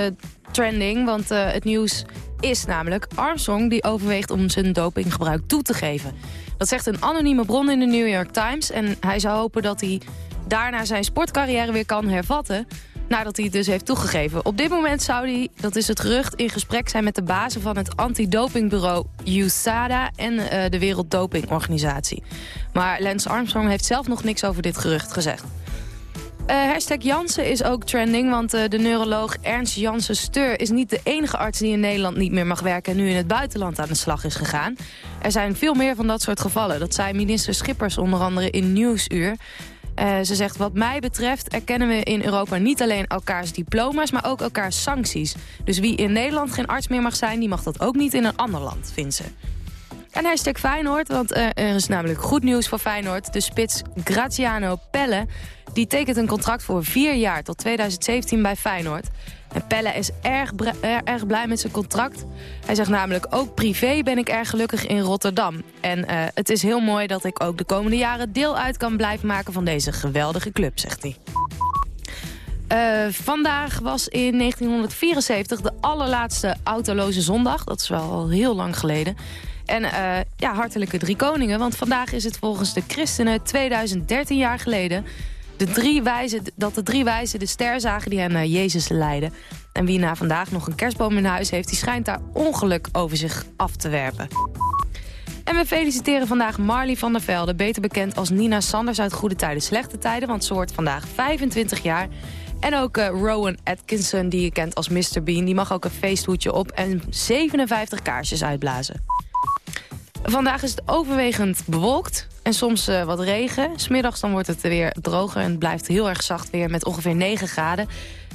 trending, want eh, het nieuws is namelijk Armstrong die overweegt om zijn dopinggebruik toe te geven. Dat zegt een anonieme bron in de New York Times en hij zou hopen dat hij daarna zijn sportcarrière weer kan hervatten nadat hij het dus heeft toegegeven. Op dit moment zou hij, dat is het gerucht, in gesprek zijn met de bazen van het antidopingbureau USADA en eh, de Werelddopingorganisatie. Maar Lance Armstrong heeft zelf nog niks over dit gerucht gezegd. Eh, hashtag Jansen is ook trending, want eh, de neuroloog Ernst Jansen Steur... is niet de enige arts die in Nederland niet meer mag werken... en nu in het buitenland aan de slag is gegaan. Er zijn veel meer van dat soort gevallen. Dat zei minister Schippers onder andere in Nieuwsuur. Eh, ze zegt, wat mij betreft erkennen we in Europa niet alleen elkaars diploma's... maar ook elkaars sancties. Dus wie in Nederland geen arts meer mag zijn... die mag dat ook niet in een ander land, vindt ze. En hashtag Feyenoord, want eh, er is namelijk goed nieuws voor Feyenoord. De spits Graziano Pelle die tekent een contract voor vier jaar tot 2017 bij Feyenoord. Pelle is erg, er- erg blij met zijn contract. Hij zegt namelijk, ook privé ben ik erg gelukkig in Rotterdam. En eh, het is heel mooi dat ik ook de komende jaren deel uit kan blijven maken van deze geweldige club, zegt hij. Eh, vandaag was in 1974 de allerlaatste autoloze zondag. Dat is wel al heel lang geleden. En eh, ja, hartelijke drie koningen. Want vandaag is het volgens de christenen 2013 jaar geleden... De drie wijzen, dat de drie wijzen de ster zagen die hen naar Jezus leidden. En wie na vandaag nog een kerstboom in huis heeft... die schijnt daar ongeluk over zich af te werpen. En we feliciteren vandaag Marley van der Velde... beter bekend als Nina Sanders uit Goede Tijden Slechte Tijden... want ze wordt vandaag 25 jaar... En ook eh, Rowan Atkinson, die je kent als Mr. Bean... die mag ook een feesthoedje op en 57 kaarsjes uitblazen. Vandaag is het overwegend bewolkt en soms eh, wat regen. Smiddags dan wordt het weer droger en het blijft heel erg zacht weer... met ongeveer 9 graden.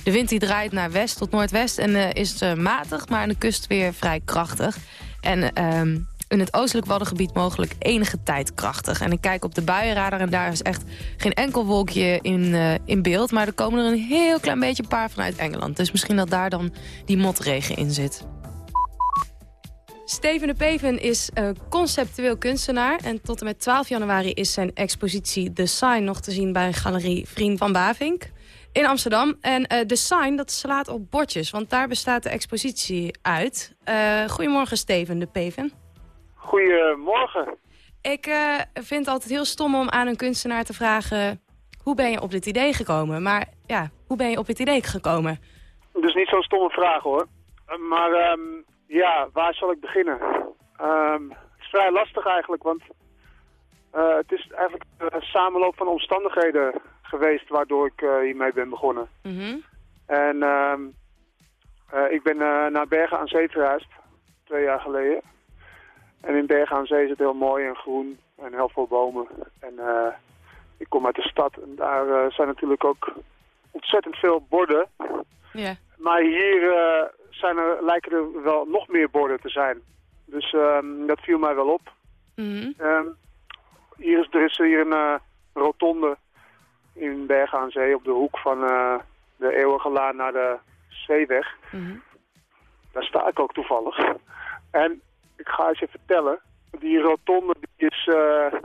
De wind die draait naar west tot noordwest en eh, is eh, matig... maar aan de kust weer vrij krachtig. En ehm, in het oostelijk Waddengebied mogelijk enige tijd krachtig. En ik kijk op de buienradar en daar is echt geen enkel wolkje in, in beeld. Maar er komen er een heel klein beetje paar vanuit Engeland. Dus misschien dat daar dan die motregen in zit. Steven de Peven is eh, conceptueel kunstenaar. En tot en met 12 januari is zijn expositie The Sign nog te zien bij Galerie Vriend van Bavink in Amsterdam. En eh The Sign, dat slaat op bordjes, want daar bestaat de expositie uit. Eh, goedemorgen Steven de Peven. Goedemorgen. Ik vind het altijd heel stom om aan een kunstenaar te vragen... hoe ben je op dit idee gekomen? Maar ja, hoe ben je op dit idee gekomen? Dus niet zo'n stomme vraag hoor. Maar ehm, ja, waar zal ik beginnen? Ehm, het is vrij lastig eigenlijk, want eh, het is eigenlijk een samenloop van omstandigheden geweest waardoor ik eh, hiermee ben begonnen. En ehm, eh, ik ben eh, naar Bergen aan Zee verhuisd, twee jaar geleden. En in Bergen aan Zee is het heel mooi en groen en heel veel bomen. En eh, ik kom uit de stad en daar eh, zijn natuurlijk ook ontzettend veel borden. Maar hier eh, zijn er, lijken er wel nog meer borden te zijn. Dus ehm, dat viel mij wel op. Ehm, hier is, er is hier een eh, rotonde in Bergen aan Zee op de hoek van eh, de Eeuwige Laan naar de Zeeweg. Daar sta ik ook toevallig. En ik ga eens even vertellen. Die rotonde die is, eh,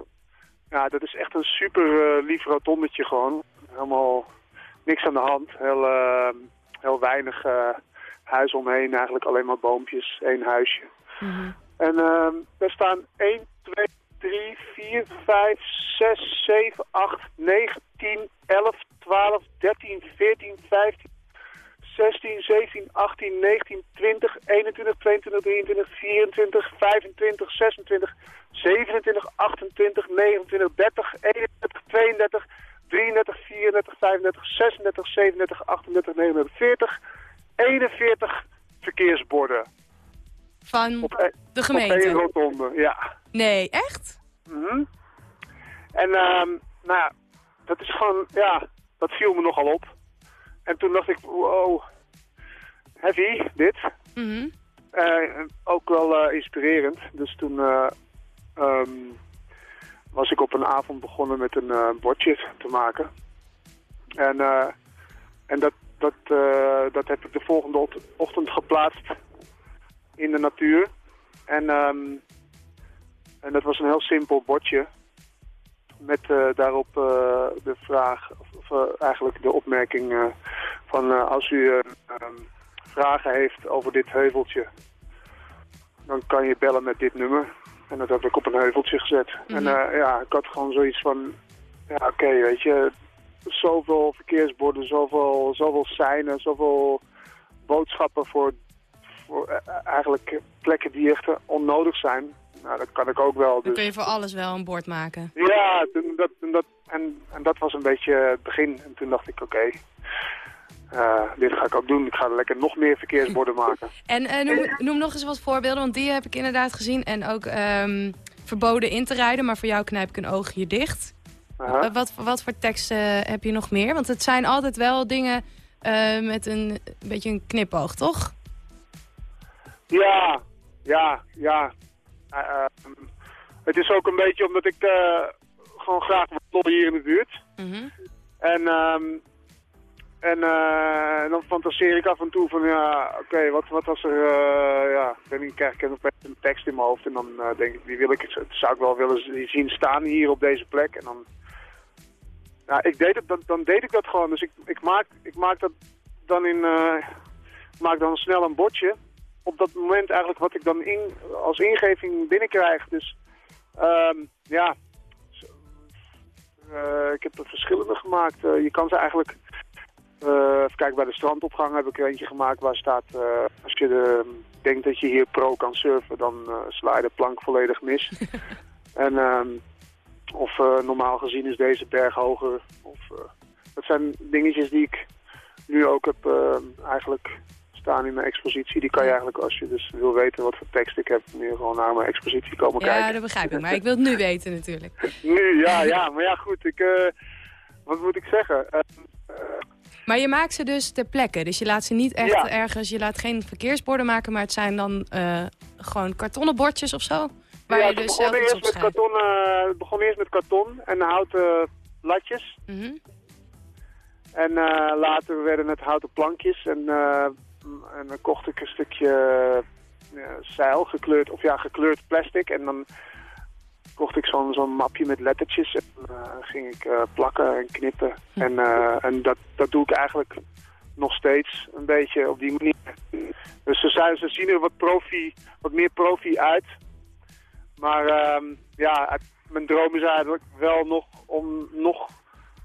ja, dat is echt een super lief rotondetje gewoon. Helemaal niks aan de hand. Heel, eh, heel weinig huis omheen, eigenlijk alleen maar boompjes, één huisje. En ehm er staan 1, 2, 3, 4, 5, 6, 7, 8, 9, 10, 11, 12, 13, 14, 15, 16, 17, 18, 19, 20, 21, 22, 23, 24, 25, 26, 27, 28, 29, 30, 31, 32, 33, 34, 35, 36, 37, 38, 39, 40, 41 verkeersborden. Van Op, e- de Op gemeente? één rotonde, ja. Nee, echt? Mhm. En ehm, nou ja, dat is gewoon, ja, dat viel me nogal op. En toen dacht ik, wow, heavy, dit. Mhm. Eh, ook wel eh, inspirerend. Dus toen eh, ehm, was ik op een avond begonnen met een bordje te maken. En, eh, en dat, dat, eh, dat heb ik de volgende ochtend geplaatst in de natuur. En ehm, En dat was een heel simpel bordje. Met eh, daarop eh, de vraag, of, eigenlijk de opmerking van als u eh, ehm, vragen heeft over dit heuveltje, dan kan je bellen met dit nummer. En dat heb ik op een heuveltje gezet. En eh, ja, ik had gewoon zoiets van, ja oké, weet je, zoveel verkeersborden, zoveel, zoveel seinen, zoveel boodschappen voor, voor eh, eigenlijk plekken die echt eh, onnodig zijn. Nou, dat kan ik ook wel. Dan Dus. kun je voor alles wel een bord maken. Ja, toen- dat, toen dat, en, en dat was een beetje het begin. En toen dacht ik, oké, eh, dit ga ik ook doen. Ik ga lekker nog meer verkeersborden maken. En eh, noem, noem nog eens wat voorbeelden, want die heb ik inderdaad gezien. En ook ehm, verboden in te rijden, maar voor jou knijp ik een oogje dicht. Eh, wat, wat voor teksten heb je nog meer? Want het zijn altijd wel dingen eh, met een, beetje een knipoog, toch? Ja, ja, ja. Eh, eh, het is ook een beetje omdat ik gewoon graag wandel hier in de buurt. En, ehm, en eh, dan fantaseer ik af en toe van, ja, oké, wat, wat als er, eh, ja, ik weet krijg een tekst in mijn hoofd. En dan eh, denk ik, die wil ik, zou ik wel willen zien staan hier op deze plek. En dan, ja, ik deed het, dan, dan deed ik dat gewoon. Dus ik, ik, maak, ik maak dat dan in, maak dan snel een bordje. Op dat moment eigenlijk wat ik dan in, als ingeving binnenkrijg. Dus, ehm, ja, ik heb er verschillende gemaakt. Je kan ze eigenlijk... eh even kijken, bij de strandopgang heb ik er eentje gemaakt waar staat... eh, als je de, denkt dat je hier pro kan surfen, dan eh, sla je de plank volledig mis. en, ehm, of normaal gezien is deze berg hoger. Of, dat zijn dingetjes die ik nu ook heb eigenlijk staan in mijn expositie. Die kan je eigenlijk, als je dus wil weten wat voor tekst ik heb, meer gewoon naar mijn expositie komen Ja, kijken. dat begrijp ik. Maar ik wil het nu weten natuurlijk. Nu, ja, ja, maar ja, goed. Ik, eh, wat moet ik zeggen? Maar je maakt ze dus ter plekke. Dus je laat ze niet echt Ja. ergens... Je laat geen verkeersborden maken, maar het zijn dan eh, gewoon kartonnen bordjes of zo? Waar ja, je dus zelf iets eerst op met karton, het begon eerst met karton en houten latjes. Mhm. En eh, later werden het houten plankjes. En, eh, en dan kocht ik een stukje zeil, gekleurd, of ja, gekleurd plastic. En dan kocht ik zo'n zo'n mapje met lettertjes. En eh, ging ik eh, plakken en knippen. En, eh, en dat, dat doe ik eigenlijk nog steeds een beetje op die manier. Dus ze, zijn, ze zien er wat, profi, wat meer profi uit. Maar ehm, ja, mijn droom is eigenlijk wel nog om nog,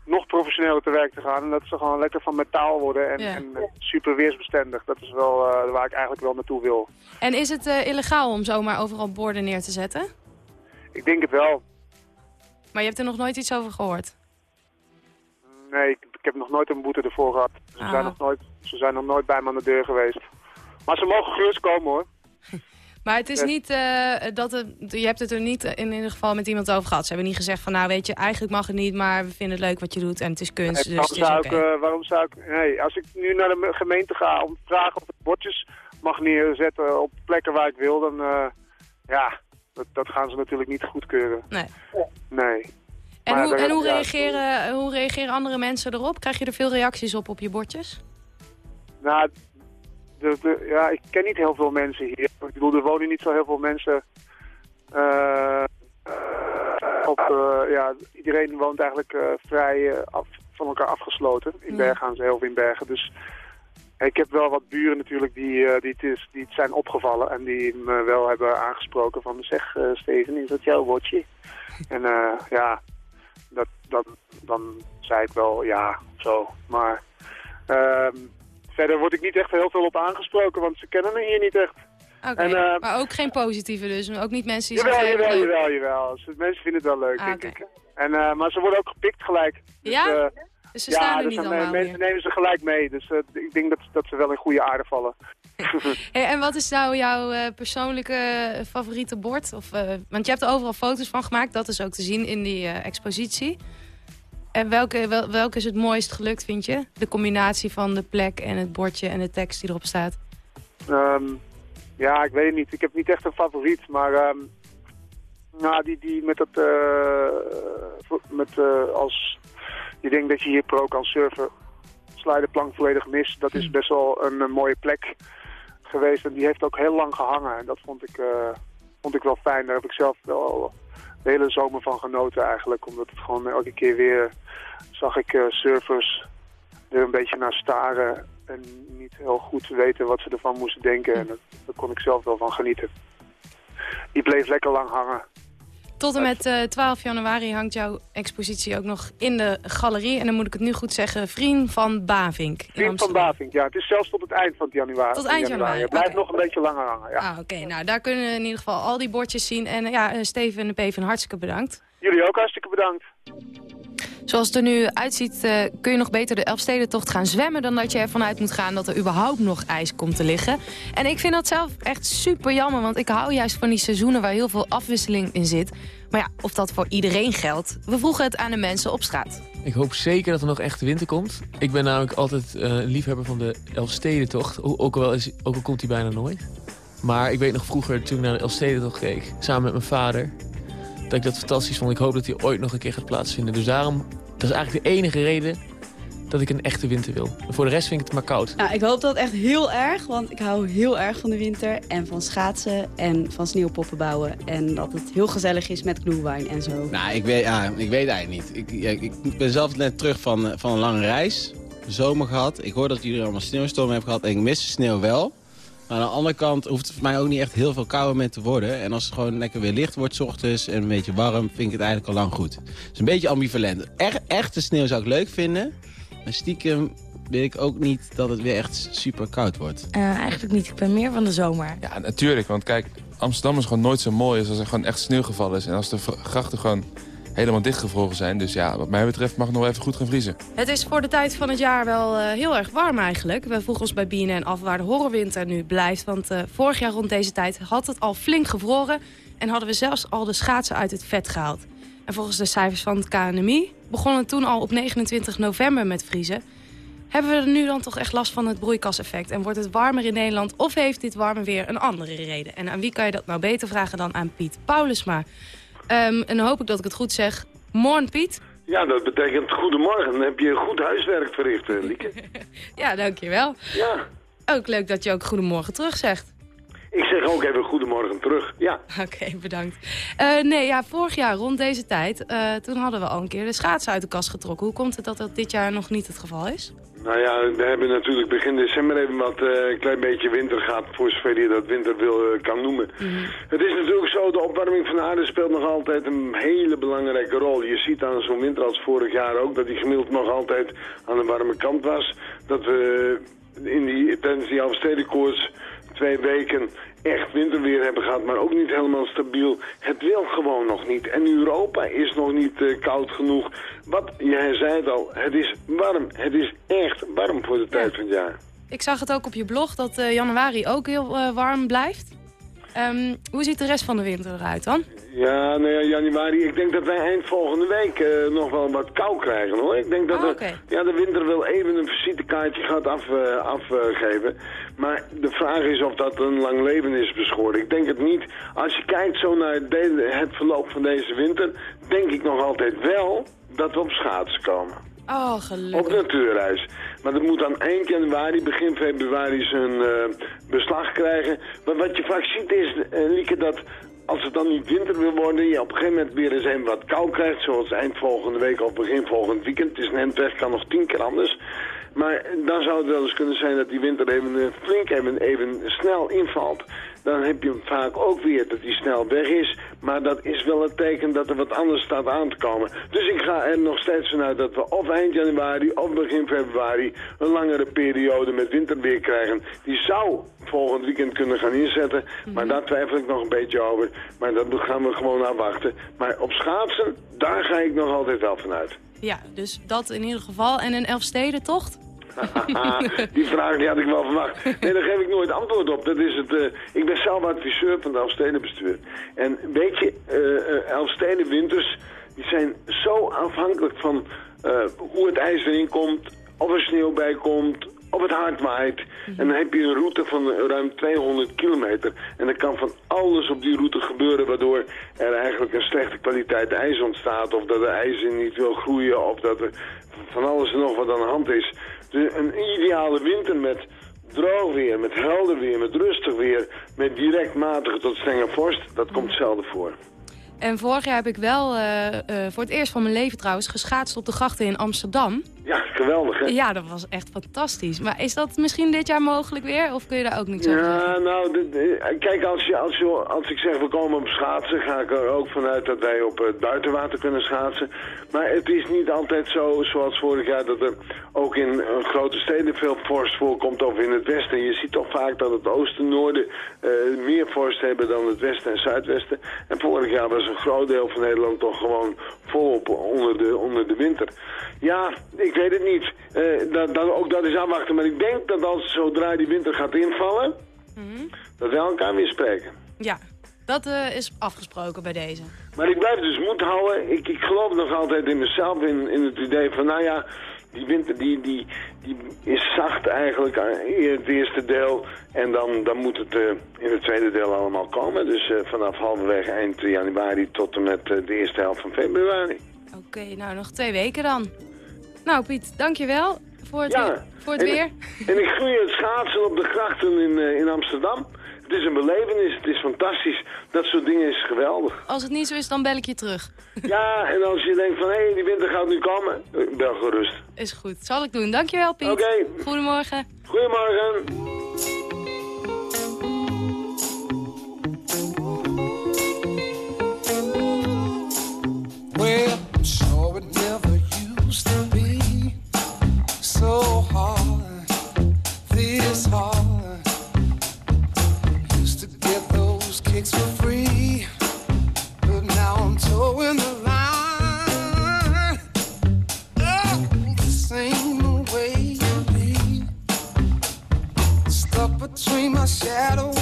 nog professioneler te werk te gaan. En dat ze gewoon lekker van metaal worden en, Ja. en super weersbestendig. Dat is wel waar ik eigenlijk wel naartoe wil. En is het illegaal om zomaar overal borden neer te zetten? Ik denk het wel. Maar je hebt er nog nooit iets over gehoord? Nee, ik, ik heb nog nooit een boete ervoor gehad. Ze, Ah. zijn nog nooit, ze zijn nog nooit bij me aan de deur geweest. Maar ze mogen gerust komen hoor. Maar het is Ja. niet eh, dat het, je hebt het er niet in ieder geval met iemand over gehad. Ze hebben niet gezegd van nou weet je, eigenlijk mag het niet, maar we vinden het leuk wat je doet en het is kunst, Nee, dus het waarom, is zou ik, eh, waarom zou ik... Nee, als ik nu naar de me- gemeente ga om te vragen of ik bordjes mag neerzetten op plekken waar ik wil, dan... eh, ja, dat, dat gaan ze natuurlijk niet goedkeuren. Nee. Nee. En, Maar hoe, en hoe, reageren, hoe reageren andere mensen erop? Krijg je er veel reacties op op je bordjes? Nou, de, de, ja, ik ken niet heel veel mensen hier. Ik bedoel, er wonen niet zo heel veel mensen. eh, op, eh, ja, iedereen woont eigenlijk eh, vrij af, van elkaar afgesloten. In Ja. Bergen gaan ze heel veel in Bergen. Dus ik heb wel wat buren natuurlijk die, eh, die, het is, die het zijn opgevallen. En die me wel hebben aangesproken van... Zeg, eh, Steven, is dat jouw bordje? en eh, ja, dat, dat, dan zei ik wel ja, zo. Maar... ehm, Verder word ik niet echt heel veel op aangesproken, want ze kennen me hier niet echt. Oké, maar ook geen positieve dus? Ook niet mensen die Jawel, zeggen... jawel, jawel, jawel. Mensen vinden het wel leuk, Ah, denk ik. En, maar ze worden ook gepikt gelijk. Dus, Ja? Eh, Dus ze ja, staan er niet dan, allemaal eh, Mensen nemen ze gelijk mee, dus eh, ik denk dat, dat ze wel in goede aarde vallen. Hey, en wat is nou jouw eh, persoonlijke eh, favoriete bord? Of, eh, want je hebt er overal foto's van gemaakt, dat is ook te zien in die eh, expositie. En welke, wel, welke is het mooist gelukt, vind je? De combinatie van de plek en het bordje en de tekst die erop staat. Ehm, ja, ik weet het niet. Ik heb niet echt een favoriet, maar ehm, nou, die, die met dat, eh, met, eh, als je denkt dat je hier pro kan surfen, sla je de plank volledig mis. Dat is best wel een, eh, mooie plek geweest en die heeft ook heel lang gehangen. En dat vond ik, eh, vond ik wel fijn. Daar heb ik zelf wel de hele zomer van genoten eigenlijk. Omdat het gewoon elke keer weer zag ik eh, surfers er een beetje naar staren. En niet heel goed weten wat ze ervan moesten denken. En daar kon ik zelf wel van genieten. Die bleef lekker lang hangen. Tot en met eh, 12 januari hangt jouw expositie ook nog in de galerie. En dan moet ik het nu goed zeggen, Vriend van Bavink in Vriend van. Bavink, ja. Het is zelfs tot het eind van het januari. Tot eind januari, Het blijft nog een beetje langer hangen, ja. Ah, oké. Nou, daar kunnen we in ieder geval al die bordjes zien. En eh, ja, eh, Steven en de P van hartstikke bedankt. Jullie ook hartstikke bedankt. Zoals het er nu uitziet, eh, kun je nog beter de Elfstedentocht gaan zwemmen... dan dat je ervan uit moet gaan dat er überhaupt nog ijs komt te liggen. En ik vind dat zelf echt super jammer, want ik hou juist van die seizoenen... waar heel veel afwisseling in zit. Maar ja, of dat voor iedereen geldt, we vroegen het aan de mensen op straat. Ik hoop zeker dat er nog echt winter komt. Ik ben namelijk altijd eh, liefhebber van de Elfstedentocht. Ook al, is, ook al komt die bijna nooit. Maar ik weet nog vroeger, toen ik naar de Elfstedentocht keek... samen met mijn vader, dat ik dat fantastisch vond. Ik hoop dat die ooit nog een keer gaat plaatsvinden. Dus daarom, dat is eigenlijk de enige reden dat ik een echte winter wil. En voor de rest vind ik het maar koud. Nou, ik hoop dat echt heel erg, want ik hou heel erg van de winter. En van schaatsen en van sneeuwpoppen bouwen. En dat het heel gezellig is met glühwein en zo. Nou, ik weet, ja, ik weet eigenlijk niet. Ik, ja, ik ben zelf net terug van, van een lange reis. Zomer gehad. Ik hoor dat jullie allemaal sneeuwstormen hebben gehad. En ik mis de sneeuw wel. Maar aan de andere kant hoeft het voor mij ook niet echt heel veel kouder mee te worden. En als het gewoon lekker weer licht wordt 's ochtends en een beetje warm, vind ik het eigenlijk al lang goed. Het is een beetje ambivalent. Echt, echte sneeuw zou ik leuk vinden. Maar stiekem weet ik ook niet dat het weer echt super koud wordt. Eh, eigenlijk niet. Ik ben meer van de zomer. Ja, natuurlijk. Want kijk, Amsterdam is gewoon nooit zo mooi als als er gewoon echt sneeuw gevallen is. En als de grachten gewoon helemaal dichtgevroren zijn. Dus ja, wat mij betreft mag het nog even goed gaan vriezen. Het is voor de tijd van het jaar wel eh, heel erg warm eigenlijk. We vroegen ons bij BNN af waar de horrorwinter nu blijft. Want eh, vorig jaar rond deze tijd had het al flink gevroren... en hadden we zelfs al de schaatsen uit het vet gehaald. En volgens de cijfers van het KNMI begon het toen al op 29 november met vriezen. Hebben we er nu dan toch echt last van het broeikaseffect? En wordt het warmer in Nederland of heeft dit warme weer een andere reden? En aan wie kan je dat nou beter vragen dan aan Piet Paulusma? Ehm, en dan hoop ik dat ik het goed zeg. Morgen Piet. Ja, dat betekent goedemorgen. Dan heb je goed huiswerk verricht, eh, Lieke. Ja, dankjewel. Ja. Ook leuk dat je ook goedemorgen terug zegt. Ik zeg ook even goedemorgen terug. Ja. Oké, bedankt. Eh, nee, ja, vorig jaar rond deze tijd, eh, toen hadden we al een keer de schaatsen uit de kast getrokken. Hoe komt het dat dat dit jaar nog niet het geval is? Nou ja, we hebben natuurlijk begin december even wat eh, een klein beetje winter gehad, voor zover je dat winter wil, eh, kan noemen. Het is natuurlijk zo, de opwarming van de aarde speelt nog altijd een hele belangrijke rol. Je ziet aan zo'n winter als vorig jaar ook, dat die gemiddeld nog altijd aan de warme kant was. Dat we in die, tijdens die Alverstedenkoers twee weken echt winterweer hebben gehad, maar ook niet helemaal stabiel. Het wil gewoon nog niet. En Europa is nog niet eh, koud genoeg. Wat, jij zei het al, het is warm. Het is echt warm voor de tijd van het jaar. Ik zag het ook op je blog dat eh, januari ook heel eh, warm blijft. Ehm, hoe ziet de rest van de winter eruit dan? Ja, nou ja, januari. Ik denk dat wij eind volgende week eh, nog wel wat kou krijgen hoor. Ik denk dat Ah, er- oké. ja, de winter wel even een visitekaartje gaat afgeven. Af, eh, maar de vraag is of dat een lang leven is beschoren. Ik denk het niet. Als je kijkt zo naar de- het verloop van deze winter, denk ik nog altijd wel dat we op schaatsen komen. Oh, Op gelukkig. natuurreis. Maar dat moet dan eind januari, begin februari zijn eh, beslag krijgen. Maar wat je vaak ziet is, eh, Lieke, dat als het dan niet winter wil worden... je op een gegeven moment weer eens even wat kou krijgt... zoals eind volgende week of begin volgend weekend. Het is een endweg, kan nog tien keer anders. Maar dan zou het wel eens kunnen zijn dat die winter even eh, flink even, even snel invalt. Dan heb je hem vaak ook weer dat hij snel weg is. Maar dat is wel het teken dat er wat anders staat aan te komen. Dus ik ga er nog steeds vanuit dat we of eind januari of begin februari... een langere periode met winterweer krijgen. Die zou volgend weekend kunnen gaan inzetten. Maar daar twijfel ik nog een beetje over. Maar dat gaan we gewoon afwachten. Maar op schaatsen, daar ga ik nog altijd wel vanuit. Ja, dus dat in ieder geval. En een Elfstedentocht? die vraag die had ik wel verwacht. Nee, daar geef ik nooit antwoord op. Dat is het, eh, ik ben zelf adviseur van het Elfstedenbestuur. En weet je, eh eh, Elfsteden winters die zijn zo afhankelijk van eh, hoe het ijs erin komt, of er sneeuw bij komt, of het hard waait. En dan heb je een route van ruim 200 kilometer. En er kan van alles op die route gebeuren... waardoor er eigenlijk een slechte kwaliteit ijs ontstaat... of dat de ijs niet wil groeien... of dat er van alles en nog wat aan de hand is. Een ideale winter met droog weer, met helder weer, met rustig weer, met direct matige tot strenge vorst, dat komt zelden voor. En vorig jaar heb ik wel, eh, eh, voor het eerst van mijn leven trouwens, geschaatst op de grachten in Amsterdam. Ja, geweldig hè? Ja, dat was echt fantastisch. Maar is dat misschien dit jaar mogelijk weer? Of kun je daar ook niks over zeggen? Ja, nou, de- de- kijk, als, je, als, je, als ik zeg we komen op schaatsen, ga ik er ook vanuit dat wij op het buitenwater kunnen schaatsen. Maar het is niet altijd zo, zoals vorig jaar, dat er ook in grote steden veel vorst voorkomt of in het westen. Je ziet toch vaak dat het oosten en noorden eh, meer vorst hebben dan het westen en zuidwesten. En vorig jaar was een groot deel van Nederland toch gewoon volop onder de, onder de winter. Ja, ik weet het niet. Eh, dat, dat, ook dat is afwachten. Maar ik denk dat als zodra die winter gaat invallen, dat wij elkaar weer spreken. Ja, dat eh, is afgesproken bij deze. Maar ik blijf dus moed houden. Ik, ik geloof nog altijd in mezelf, in, in het idee van, nou ja, die winter die, die, die is zacht eigenlijk in het eerste deel. En dan, dan moet het eh, in het tweede deel allemaal komen. Dus vanaf halverwege eind januari tot en met de eerste helft van februari. Oké, nou nog twee weken dan. Nou Piet, dankjewel voor het, Ja, weer. Voor het en, weer. En ik groei het schaatsen op de grachten in, eh, in Amsterdam. Het is een belevenis, het is fantastisch. Dat soort dingen is geweldig. Als het niet zo is, dan bel ik je terug. Ja, en als je denkt van, hé, die winter gaat nu komen, bel gerust. Is goed, zal ik doen. Dankjewel Piet. Oké. Goedemorgen. Goedemorgen. Used to be so hard, this hard. Used to get those kicks for free, but now I'm towing the line. Oh, this ain't the way to be. Stuck between my shadow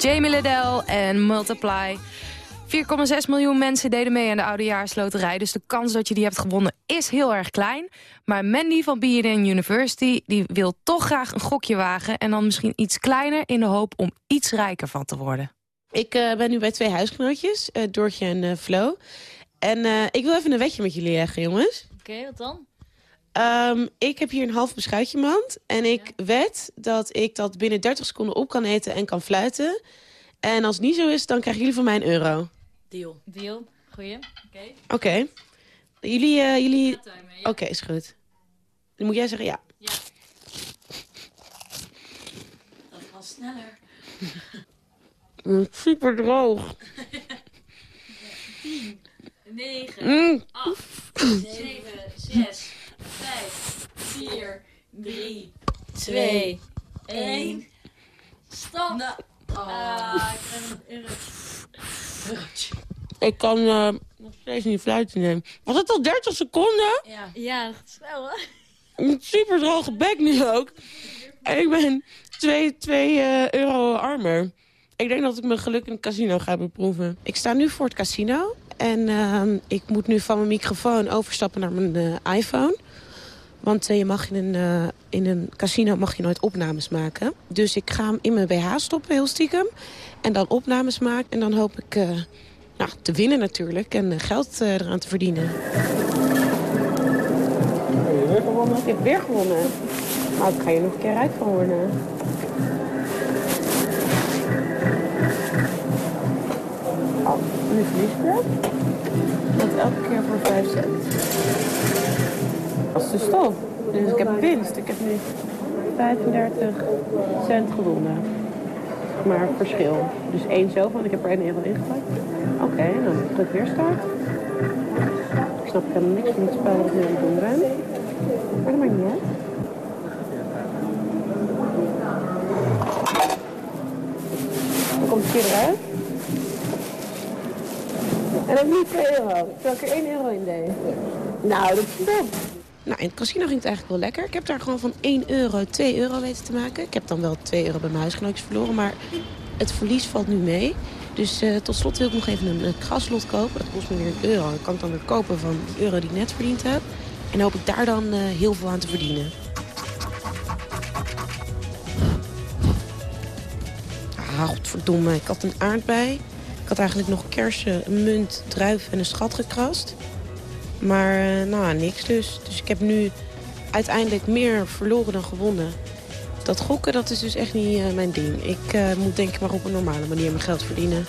Jamie Liddell en Multiply. 4,6 miljoen mensen deden mee aan de oudejaarsloterij. Dus de kans dat je die hebt gewonnen is heel erg klein. Maar Mandy van BNN University die wil toch graag een gokje wagen... en dan misschien iets kleiner in de hoop om iets rijker van te worden. Ik eh, ben nu bij twee huisgenootjes, eh Doortje en eh, Flo. En eh, ik wil even een wetje met jullie leggen, jongens. Oké, wat dan? Ehm, ik heb hier een half beschuitje mand. En ik wed dat ik dat binnen 30 seconden op kan eten en kan fluiten. En als het niet zo is, dan krijgen jullie van mij een euro. Deal. Deal. Goeie. Oké. Oké. Jullie... eh, jullie... Oké, is goed. Dan moet jij zeggen ja. Dat was sneller. Super droog. 10, 9, Mm. 8, 7, 6, 5, 4, 3, 2, 1. Stop! Ah, ik ben een Ik kan eh, nog steeds niet fluiten nemen. Was het al 30 seconden? Ja, ja dat is wel hoor. Een super droge bek nu ook. En ik ben 2 twee, euro armer. Ik denk dat ik mijn geluk in het casino ga beproeven. Ik sta nu voor het casino. En ehm, ik moet nu van mijn microfoon overstappen naar mijn eh, iPhone. Want eh, je mag in een, eh, in een casino mag je nooit opnames maken. Dus ik ga hem in mijn BH stoppen, heel stiekem. En dan opnames maken. En dan hoop ik eh, nou, te winnen natuurlijk. En geld eraan te verdienen. Heb je weer gewonnen? Ik heb weer gewonnen. Maar ik ga je nog een keer rijk van worden. Oh, nu verlies ik. Dat elke keer voor 5 cent. Dat is de stof. Dus ik heb winst. Ik heb nu 35 cent gewonnen. Maar verschil. Dus één zo van, ik heb er 1 euro ingepakt. Oké, dan druk weer start. Ik snap helemaal niks van het spel wat ik nu aan doen ben. Maar dat maakt niet uit. Dan komt het hier eruit. En dan niet 2 euro. Terwijl ik er 1 euro in deed. Nou, dat is top. Nou, in het casino ging het eigenlijk wel lekker. Ik heb daar gewoon van 1 euro 2 euro weten te maken. Ik heb dan wel 2 euro bij mijn huisgenootjes verloren, maar het verlies valt nu mee. Dus eh, tot slot wil ik nog even een, een graslot kopen. Dat kost me weer een euro. Dat kan ik dan weer kopen van de euro die ik net verdiend heb. En hoop ik daar dan eh, heel veel aan te verdienen. Ah, godverdomme. Ik had een aardbei. Ik had eigenlijk nog kersen, een munt, druif en een schat gekrast. Maar eh, nou, niks dus. Dus ik heb nu uiteindelijk meer verloren dan gewonnen. Dat gokken, dat is dus echt niet eh, mijn ding. Ik eh, moet denk ik maar op een normale manier mijn geld verdienen.